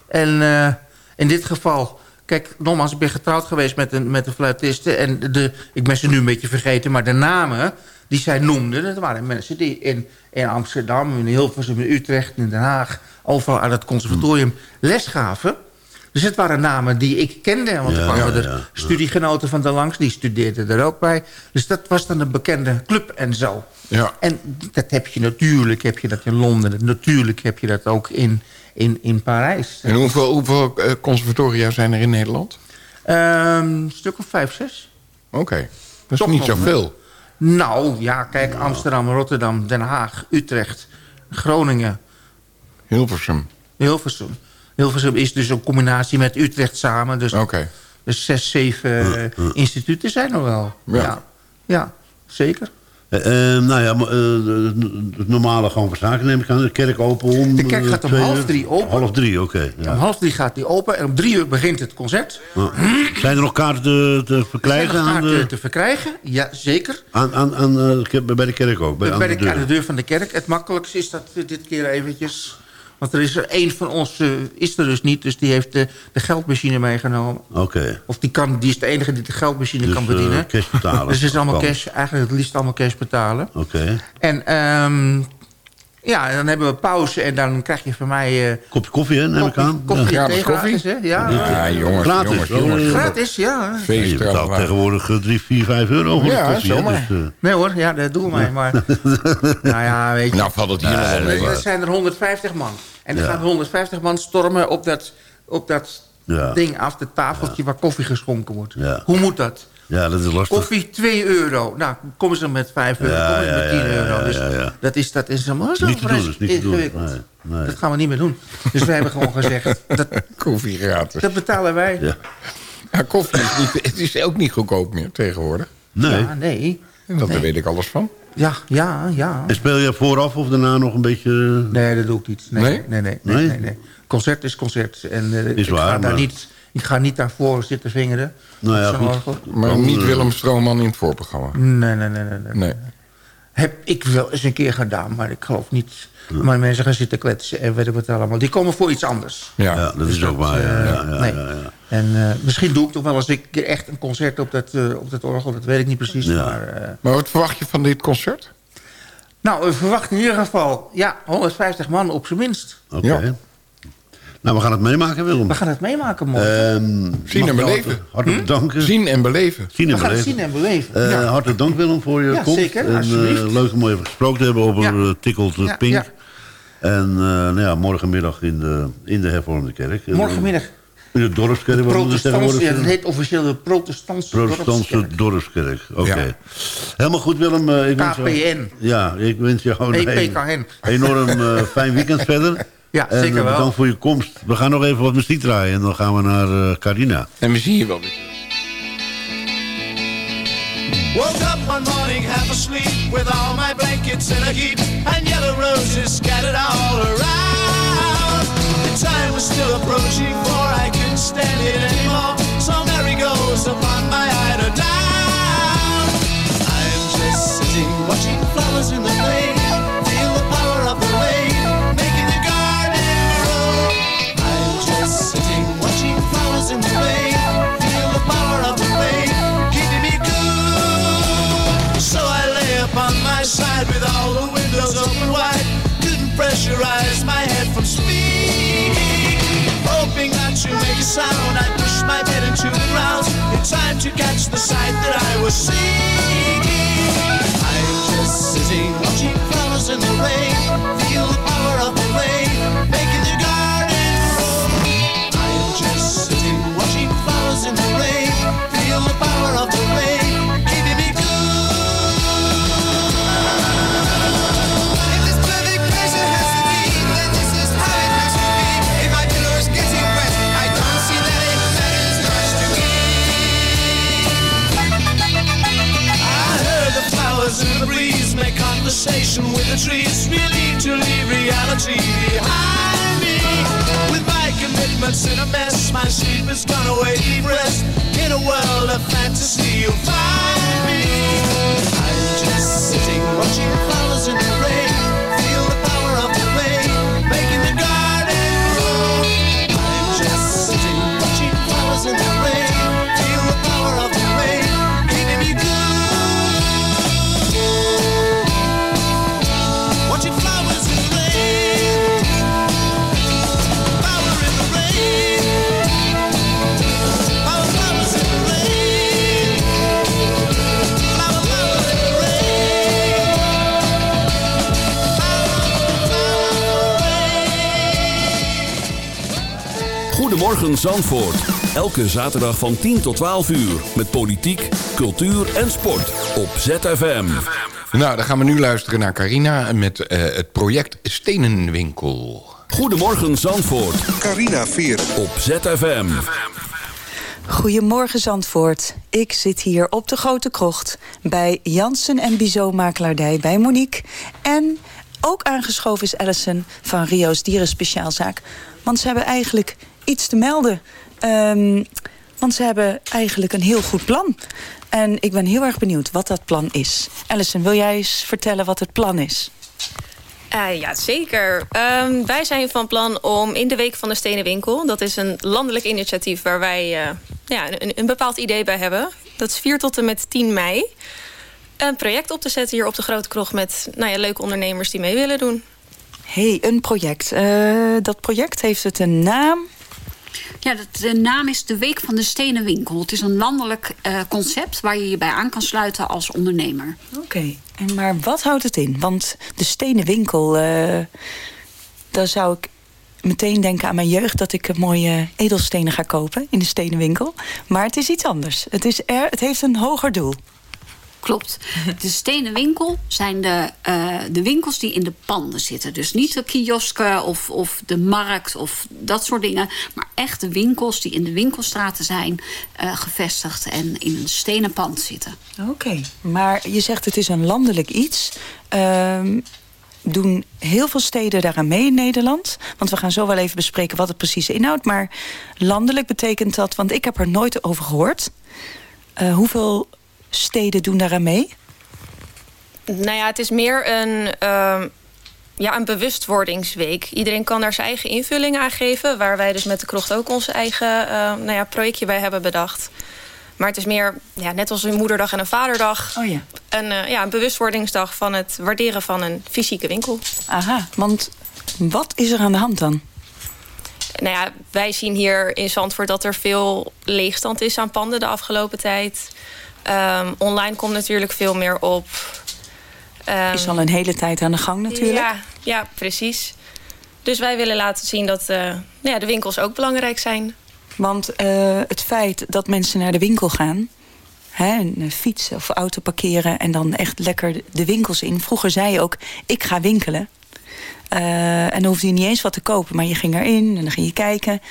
En uh, in dit geval... Kijk, nogmaals, ik ben getrouwd geweest met een, met een fluitiste. En de, ik ben ze nu een beetje vergeten. Maar de namen die zij noemden... dat waren mensen die in, in Amsterdam, in Hilversum, in Utrecht, in Den Haag... overal aan het conservatorium les gaven. Dus het waren namen die ik kende. Want er ja, er studiegenoten van de langs. Die studeerden er ook bij. Dus dat was dan een bekende club en zo. Ja. En dat heb je natuurlijk heb je dat in Londen. Natuurlijk heb je dat ook in, in, in Parijs. En hoeveel, hoeveel uh, conservatoria zijn er in Nederland? Ehm, een stuk of vijf, zes. Oké, okay. dat is Toch niet zoveel. Nou, ja, kijk, Amsterdam, Rotterdam, Den Haag, Utrecht, Groningen, Hilversum. Hilversum. Hilversum is dus een combinatie met Utrecht samen. Dus, Oké. Okay. dus zes, zeven uh, instituten zijn er wel. Ja. ja. Ja, zeker. Uh, nou ja, het normale gewoon van zaken neem ik aan. De kerk open om... De kerk gaat om half drie open. Half drie, oké. ja. Om half drie gaat die open en om drie uur begint het concert. Zijn er nog kaarten te, te verkrijgen? Zijn er nog kaarten te verkrijgen? Ja, zeker. Aan, aan, aan, bij de kerk ook? Bij, bij de, de, de, deur van de kerk. Het makkelijkste is dat dit keer eventjes... Want er is er één van ons uh, is er dus niet. Dus die heeft de, de geldmachine meegenomen. Oké. Of die, kan, die is de enige die de geldmachine dus, kan bedienen. Uh, cash betalen. dus het is allemaal cash. Eigenlijk het liefst allemaal cash betalen. Oké. En um, ja, dan hebben we pauze en dan krijg je van mij... Uh, kopje koffie, hè, neem ik aan. Koffie, ja, ja koffie. Hè? Ja. ja, jongens, gratis, jongens, jongens. Gratis, ja. Feest, je betaalt tegenwoordig 3, 4, 5 euro voor ja, de koffie. Zomaar. Dus, uh... Nee hoor, ja, dat doen wij. Maar, nou ja, weet je. Nou valt het hier nog wel mee. Er zijn er 150 man. En er gaan 150 man stormen op dat, op dat ja. ding af, het tafeltje waar koffie geschonken wordt. Ja. Hoe moet dat? Ja, dat is lastig. Koffie 2 euro. Nou, komen ze met 5 euro, Ja, ze ja, met 10 ja, ja, euro. Dus ja, ja. dat is, dat is allemaal zo Niet te doen, niet te doen. ingewikkeld. Nee, nee. Dat gaan we niet meer doen. Dus wij hebben gewoon gezegd, dat, Koffie gratis. dat betalen wij. Ja. Ja, koffie is, niet, het is ook niet goedkoop meer tegenwoordig. Nee. Ja, nee. En dat, Nee. Daar weet ik alles van. Ja, ja, ja. En speel je vooraf of daarna nog een beetje... Nee, dat doe ik niet. Nee, Nee? nee, nee. nee, Nee? nee, nee. Concert is concert. En eh, Is ik, waar, ga daar maar- niet, ik ga niet daarvoor zitten vingeren. Nou ja, goed. Maar niet eh, Willem Stroomman in het voorprogramma. Nee, nee, nee, nee, nee. Nee. Heb ik wel eens een keer gedaan, maar ik geloof niet... Maar mensen gaan zitten kletsen en weet ik wat allemaal. Die komen voor iets anders. Ja. Ja, dat is ook waar. Ja, Eh, ja, ja, nee. ja, ja. En eh, misschien doe ik toch wel eens een keer echt een concert op dat, eh, op dat orgel. Dat weet ik niet precies. Ja. Maar, eh, Maar wat verwacht je van dit concert? nou, we verwachten in ieder geval ja, 150 man op zijn minst. Oké. Ja. Nou, we gaan het meemaken, Willem. We gaan het meemaken morgen. Ehm, Zien en beleven. Hartelijk, hartelijk bedanken. Zien en beleven. Zien en we gaan het beleven. zien en beleven. Eh, ja. Hartelijk dank Willem voor je Ja, komst. zeker, En, eh, leuk om even gesproken te hebben over Ja. eh, Tikkelt Pink. ja. En eh, nou ja, morgenmiddag in de, in de hervormde kerk. En, Morgenmiddag. In de dorpskerk. ze Protestantse, ja, dat heet officieel de protestantse, Protestantse dorpskerk. dorpskerk. Oké. Ja. Helemaal goed Willem. Ik wens jou- KPN. ja, ik wens jou een EPKN. enorm eh, fijn weekend verder. Ja, en, zeker eh, wel. bedankt voor je komst. We gaan nog even wat muziek draaien en dan gaan we naar eh, Carina. En we zien je wel weer. Woke up one morning half asleep with all my blankets in a heap and yellow roses scattered all around. The time was still approaching for I couldn't stand it anymore. So Mary goes upon my eider down. I'm just sitting watching flowers in the rain. Pressurize my head from speaking. Hoping not to make a sound, I pushed my bed into the ground in time to catch the sight that I was seeking. I'm just sitting watching flowers in the rain. Conversation with the trees, really to leave reality behind me. With my commitments in a mess, my sleep has gone away. Rest in a world of fantasy, you'll find me. I'm just sitting watching flowers in the rain. Goedemorgen Zandvoort. Elke zaterdag van 10 tot 12 uur. Met politiek, cultuur en sport. Op ZFM. Nou, dan gaan we nu luisteren naar Carina met eh, het project Stenenwinkel. Goedemorgen Zandvoort. Carina Veer. Op ZFM. Goedemorgen Zandvoort. Ik zit hier op de Grote Krocht bij Jansen en Bizot Makelaardij bij Monique. En ook aangeschoven is Allison van Rio's Dierenspeciaalzaak. Want ze hebben eigenlijk iets te melden. Um, want ze hebben eigenlijk een heel goed plan. En ik ben heel erg benieuwd wat dat plan is. Allison, wil jij eens vertellen wat het plan is? Uh, ja, zeker. Um, wij zijn van plan om in de Week van de Stenen Winkel... dat is een landelijk initiatief waar wij uh, ja, een, een, bepaald idee bij hebben. Dat is 4 tot en met 10 mei. Een project op te zetten hier op de Grote Kroeg... met nou ja, leuke ondernemers die mee willen doen. hey, een project. Uh, dat project heeft het een naam... Ja, de naam is de Week van de Stenen Winkel. Het is een landelijk uh, concept waar je je bij aan kan sluiten als ondernemer. Oké, en maar wat houdt het in? Want de Stenen Winkel, uh, daar zou ik meteen denken aan mijn jeugd... dat ik mooie edelstenen ga kopen in de Stenen Winkel. Maar het is iets anders. Het, is er, het heeft een hoger doel. Klopt. De stenen winkel zijn de, uh, de winkels die in de panden zitten. Dus niet de kiosken of, of de markt of dat soort dingen. Maar echt de winkels die in de winkelstraten zijn uh, gevestigd... en in een stenen pand zitten. Oké, maar je zegt het is een landelijk iets... Uh, doen heel veel steden daaraan mee in Nederland? Want we gaan zo wel even bespreken wat het precies inhoudt. Maar landelijk betekent dat, want ik heb er nooit over gehoord... Uh, hoeveel steden doen daaraan mee? Nou ja, het is meer een, uh, ja, een bewustwordingsweek. Iedereen kan daar zijn eigen invulling aan geven. Waar wij dus met de krocht ook ons eigen uh, nou ja, projectje bij hebben bedacht. Maar het is meer, ja, net als een moederdag en een vaderdag... Oh ja. Een, uh, ja, een bewustwordingsdag van het waarderen van een fysieke winkel. Aha, want wat is er aan de hand dan? Nou ja, wij zien hier in Zandvoort dat er veel leegstand is aan panden de afgelopen tijd. Um, online komt natuurlijk veel meer op. Um, is al een hele tijd aan de gang natuurlijk. Ja, ja precies. Dus wij willen laten zien dat uh, ja, de winkels ook belangrijk zijn. Want uh, het feit dat mensen naar de winkel gaan... Hè, een fiets of auto parkeren en dan echt lekker de winkels in. Vroeger zei je ook, ik ga winkelen. Uh, en dan hoefde je niet eens wat te kopen, maar je ging erin en dan ging je kijken.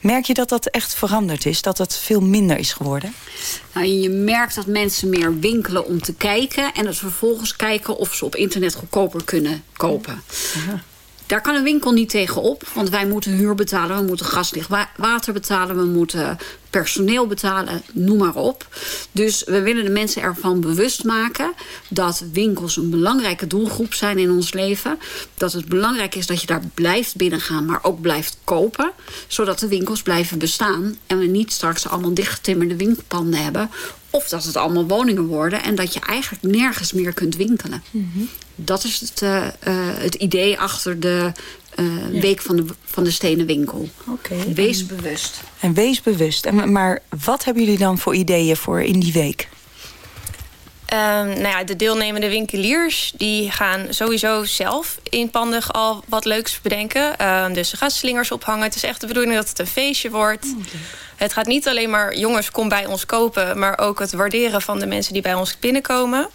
Merk je dat dat echt veranderd is? Dat het veel minder is geworden? Nou, je merkt dat mensen meer winkelen om te kijken... en dat vervolgens kijken of ze op internet goedkoper kunnen kopen. Aha. Daar kan een winkel niet tegenop, want wij moeten huur betalen... we moeten gas, licht, water betalen, we moeten personeel betalen, noem maar op. Dus we willen de mensen ervan bewust maken... dat winkels een belangrijke doelgroep zijn in ons leven. Dat het belangrijk is dat je daar blijft binnengaan... maar ook blijft kopen, zodat de winkels blijven bestaan... en we niet straks allemaal dichtgetimmerde winkelpanden hebben... of dat het allemaal woningen worden... en dat je eigenlijk nergens meer kunt winkelen. -hmm. Dat is het, uh, uh, het idee achter de uh, ja. week van de, van de stenen winkel. Okay. Wees en, bewust. En wees bewust. En, maar wat hebben jullie dan voor ideeën voor in die week? Um, nou ja, de deelnemende winkeliers die gaan sowieso zelf inpandig al wat leuks bedenken. Um, dus ze gaan slingers ophangen. Het is echt de bedoeling dat het een feestje wordt. Oh, okay. Het gaat niet alleen maar jongens kom bij ons kopen... maar ook het waarderen van de mensen die bij ons binnenkomen.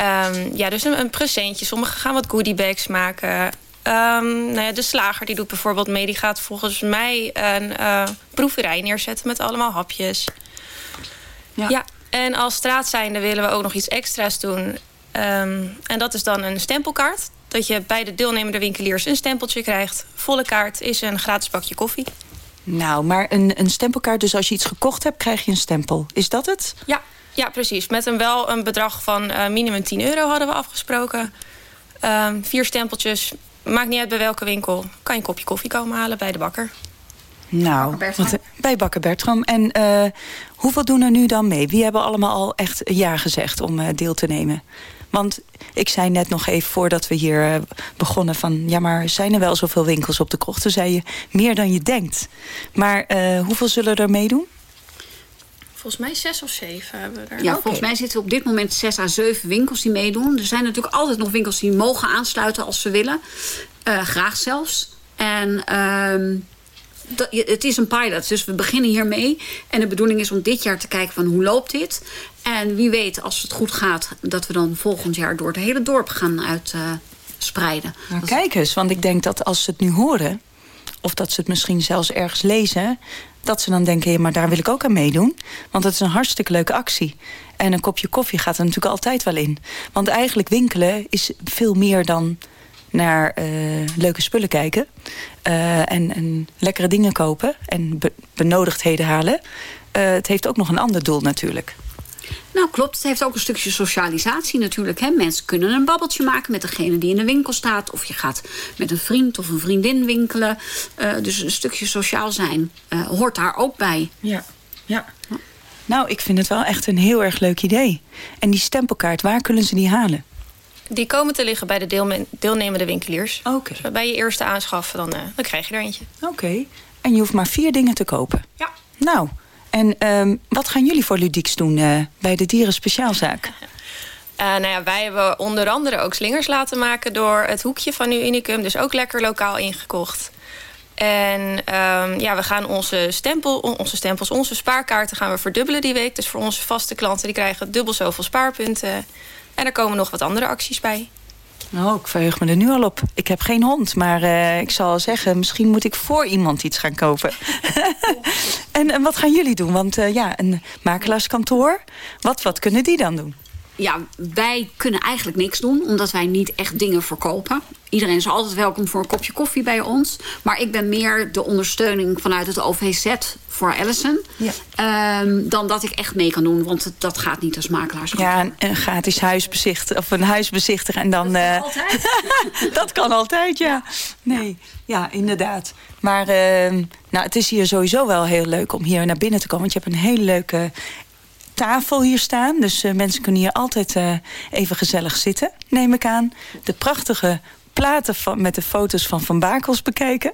Um, ja, dus een, een presentje. Sommigen gaan wat goodiebags maken. Um, nou ja, de slager die doet bijvoorbeeld mee. Die gaat volgens mij een uh, proeverij neerzetten met allemaal hapjes. Ja. ja. En als straatzijnde willen we ook nog iets extra's doen. Um, en dat is dan een stempelkaart. Dat je bij de deelnemende winkeliers een stempeltje krijgt. Volle kaart is een gratis bakje koffie. Nou, maar een, een stempelkaart, dus als je iets gekocht hebt, krijg je een stempel. Is dat het? Ja, ja precies. Met een wel een bedrag van uh, minimum 10 euro hadden we afgesproken. Um, vier stempeltjes, maakt niet uit bij welke winkel. Kan je een kopje koffie komen halen bij de bakker. Nou, wat, bij Bakker Bertram. En uh, hoeveel doen er nu dan mee? Wie hebben allemaal al echt ja gezegd om uh, deel te nemen? Want ik zei net nog even voordat we hier uh, begonnen van... ja, maar zijn er wel zoveel winkels op de krocht? Toen zei je meer dan je denkt. Maar hoeveel zullen er meedoen? Volgens mij zes of zeven hebben we er. Ja, okay. volgens mij zitten op dit moment zes à zeven winkels die meedoen. Er zijn natuurlijk altijd nog winkels die mogen aansluiten als ze willen. Uh, graag zelfs. En uh, dat, het is een pilot, dus we beginnen hiermee. En de bedoeling is om dit jaar te kijken van hoe loopt dit. En wie weet, als het goed gaat, dat we dan volgend jaar door het hele dorp gaan uitspreiden. Uh, nou, kijk eens, want ik denk dat als ze het nu horen of dat ze het misschien zelfs ergens lezen... dat ze dan denken, ja, maar daar wil ik ook aan meedoen. Want het is een hartstikke leuke actie. En een kopje koffie gaat er natuurlijk altijd wel in. Want eigenlijk winkelen is veel meer dan naar eh, leuke spullen kijken. eh, en, en lekkere dingen kopen en be- benodigdheden halen. Eh, het heeft ook nog een ander doel natuurlijk. Nou, klopt. Het heeft ook een stukje socialisatie natuurlijk. Hè? Mensen kunnen een babbeltje maken met degene die in de winkel staat. Of je gaat met een vriend of een vriendin winkelen. Eh, dus een stukje sociaal zijn eh, hoort daar ook bij. Ja, ja. Nou, ik vind het wel echt een heel erg leuk idee. En die stempelkaart, waar kunnen ze die halen? Die komen te liggen bij de deelnemende winkeliers. Oké. Dus bij je eerste aanschaffen, dan, eh, dan krijg je er eentje. Oké. En je hoeft maar vier dingen te kopen? Ja. Nou, en ehm, wat gaan jullie voor ludieks doen eh, bij de Dieren Speciaalzaak? Eh, nou ja, wij hebben onder andere ook slingers laten maken door het hoekje van Nu Unicum. Dus ook lekker lokaal ingekocht. En ehm, ja, we gaan onze, stempel, onze stempels, onze spaarkaarten gaan we verdubbelen die week. Dus voor onze vaste klanten, die krijgen dubbel zoveel spaarpunten. En er komen nog wat andere acties bij. Oh, ik verheug me er nu al op. Ik heb geen hond, maar eh, ik zal zeggen... misschien moet ik voor iemand iets gaan kopen. en, en wat gaan jullie doen? Want eh, ja, een makelaarskantoor, wat, wat kunnen die dan doen? Ja, wij kunnen eigenlijk niks doen, omdat wij niet echt dingen verkopen. Iedereen is altijd welkom voor een kopje koffie bij ons. Maar ik ben meer de ondersteuning vanuit het OVZ voor Allison. Ehm, dan dat ik echt mee kan doen, want dat gaat niet als makelaars. Ja, een, een gratis huisbezichtigen of een huisbezichtigen en dan. eh, dat kan altijd, ja. Nee, ja, inderdaad. Maar ehm, nou, het is hier sowieso wel heel leuk om hier naar binnen te komen. Want je hebt een hele leuke tafel hier staan. Dus eh, mensen kunnen hier altijd eh, even gezellig zitten, neem ik aan. De prachtige platen van, met de foto's van Van Bakels bekijken.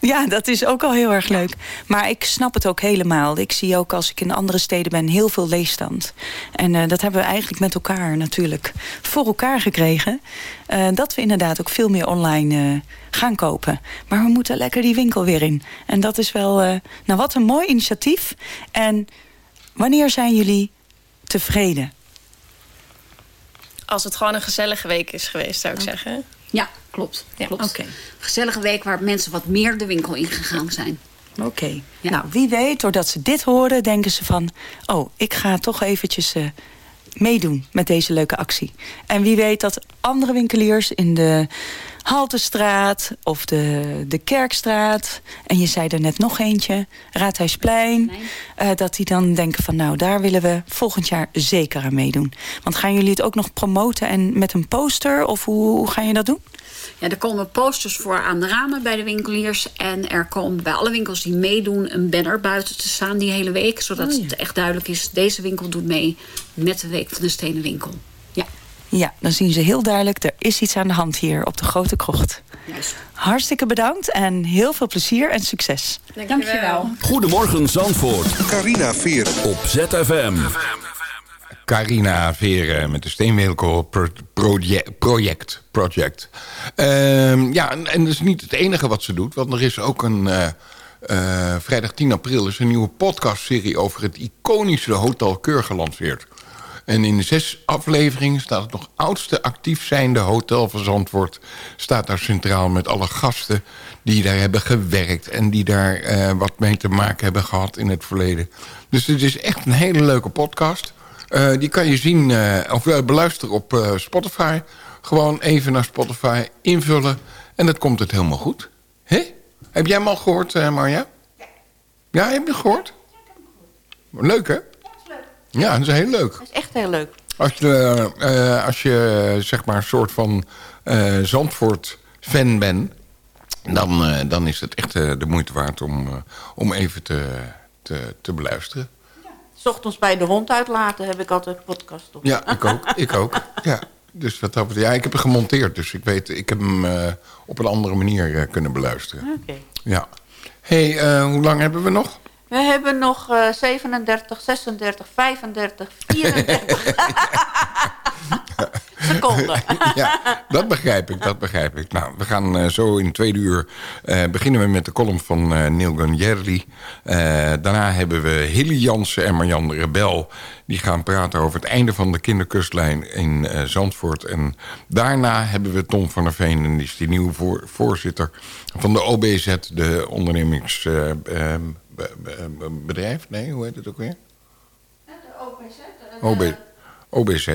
Ja. dat is ook al heel erg leuk. Maar ik snap het ook helemaal. Ik zie ook als ik in andere steden ben heel veel leesstand. En eh, dat hebben we eigenlijk met elkaar natuurlijk voor elkaar gekregen. Eh, dat we inderdaad ook veel meer online eh, gaan kopen. Maar we moeten lekker die winkel weer in. En dat is wel, eh, nou wat een mooi initiatief. En wanneer zijn jullie tevreden? Als het gewoon een gezellige week is geweest, zou ik zeggen. Ja, klopt. klopt. Gezellige week waar mensen wat meer de winkel ingegaan zijn. Oké. Nou, wie weet, doordat ze dit horen, denken ze van... oh, ik ga toch eventjes eh, meedoen met deze leuke actie. En wie weet dat andere winkeliers in de Haltestraat of de, de Kerkstraat... en je zei er net nog eentje, Raadhuisplein... eh, dat die dan denken van nou, daar willen we volgend jaar zeker aan meedoen. Want gaan jullie het ook nog promoten en met een poster? Of hoe, hoe ga je dat doen? Ja, er komen posters voor aan de ramen bij de winkeliers. En er komen bij alle winkels die meedoen een banner buiten te staan die hele week. Zodat Oh ja. het echt duidelijk is, deze winkel doet mee met de Week van de Stenen Winkel. Ja. Dan zien ze heel duidelijk, er is iets aan de hand hier op de Grote Krocht. Hartstikke bedankt en heel veel plezier en succes. Dankjewel. Goedemorgen Zandvoort. Carina Veren. Op ZFM. Carina Veren met de Steenwinkel pro- project. project, project. Ehm, ja, en, en dat is niet het enige wat ze doet. Want er is ook een... eh, eh, vrijdag 10 april is een nieuwe podcastserie... over het iconische Hotel Keur gelanceerd. En in de zes afleveringen staat het nog oudste actief zijnde hotel van Zandvoort... staat daar centraal met alle gasten die daar hebben gewerkt... en die daar eh, wat mee te maken hebben gehad in het verleden. Dus het is echt een hele leuke podcast. Eh, die kan je zien eh, of beluisteren op Spotify. Gewoon even naar Spotify invullen en dan komt het helemaal goed. Heb jij hem al gehoord, eh, Marja? Ja, heb je het gehoord? Leuk, hè? Ja, dat is heel leuk. Dat is echt heel leuk. Als je, eh, als je zeg maar een soort van eh, Zandvoort-fan bent... Dan, eh, dan is het echt de moeite waard om, om even te, te, te beluisteren. S ochtends bij de hond uitlaten heb ik altijd podcast op. Ja, ik ook. ik ook. Ja. Dus wat dat ja, ik heb hem gemonteerd. Dus ik weet, ik heb hem op een andere manier kunnen beluisteren. Oké. Ja. hey, hoe lang hebben we nog? We hebben nog eh 37, 36, 35, 34. seconde. ja, dat begrijp ik, dat begrijp ik. Nou, we gaan eh, zo in tweede uur eh, beginnen we met de column van eh Neil Gunjerli. Daarna hebben we Hilly Jansen en Marjan Rebel. Die gaan praten over het einde van de kinderkustlijn in Zandvoort. En daarna hebben we Tom van der Veen. En die is die nieuwe voor- voorzitter van de OBZ, de ondernemingsbedrijf. nee, hoe heet het ook weer? OB, OBZ.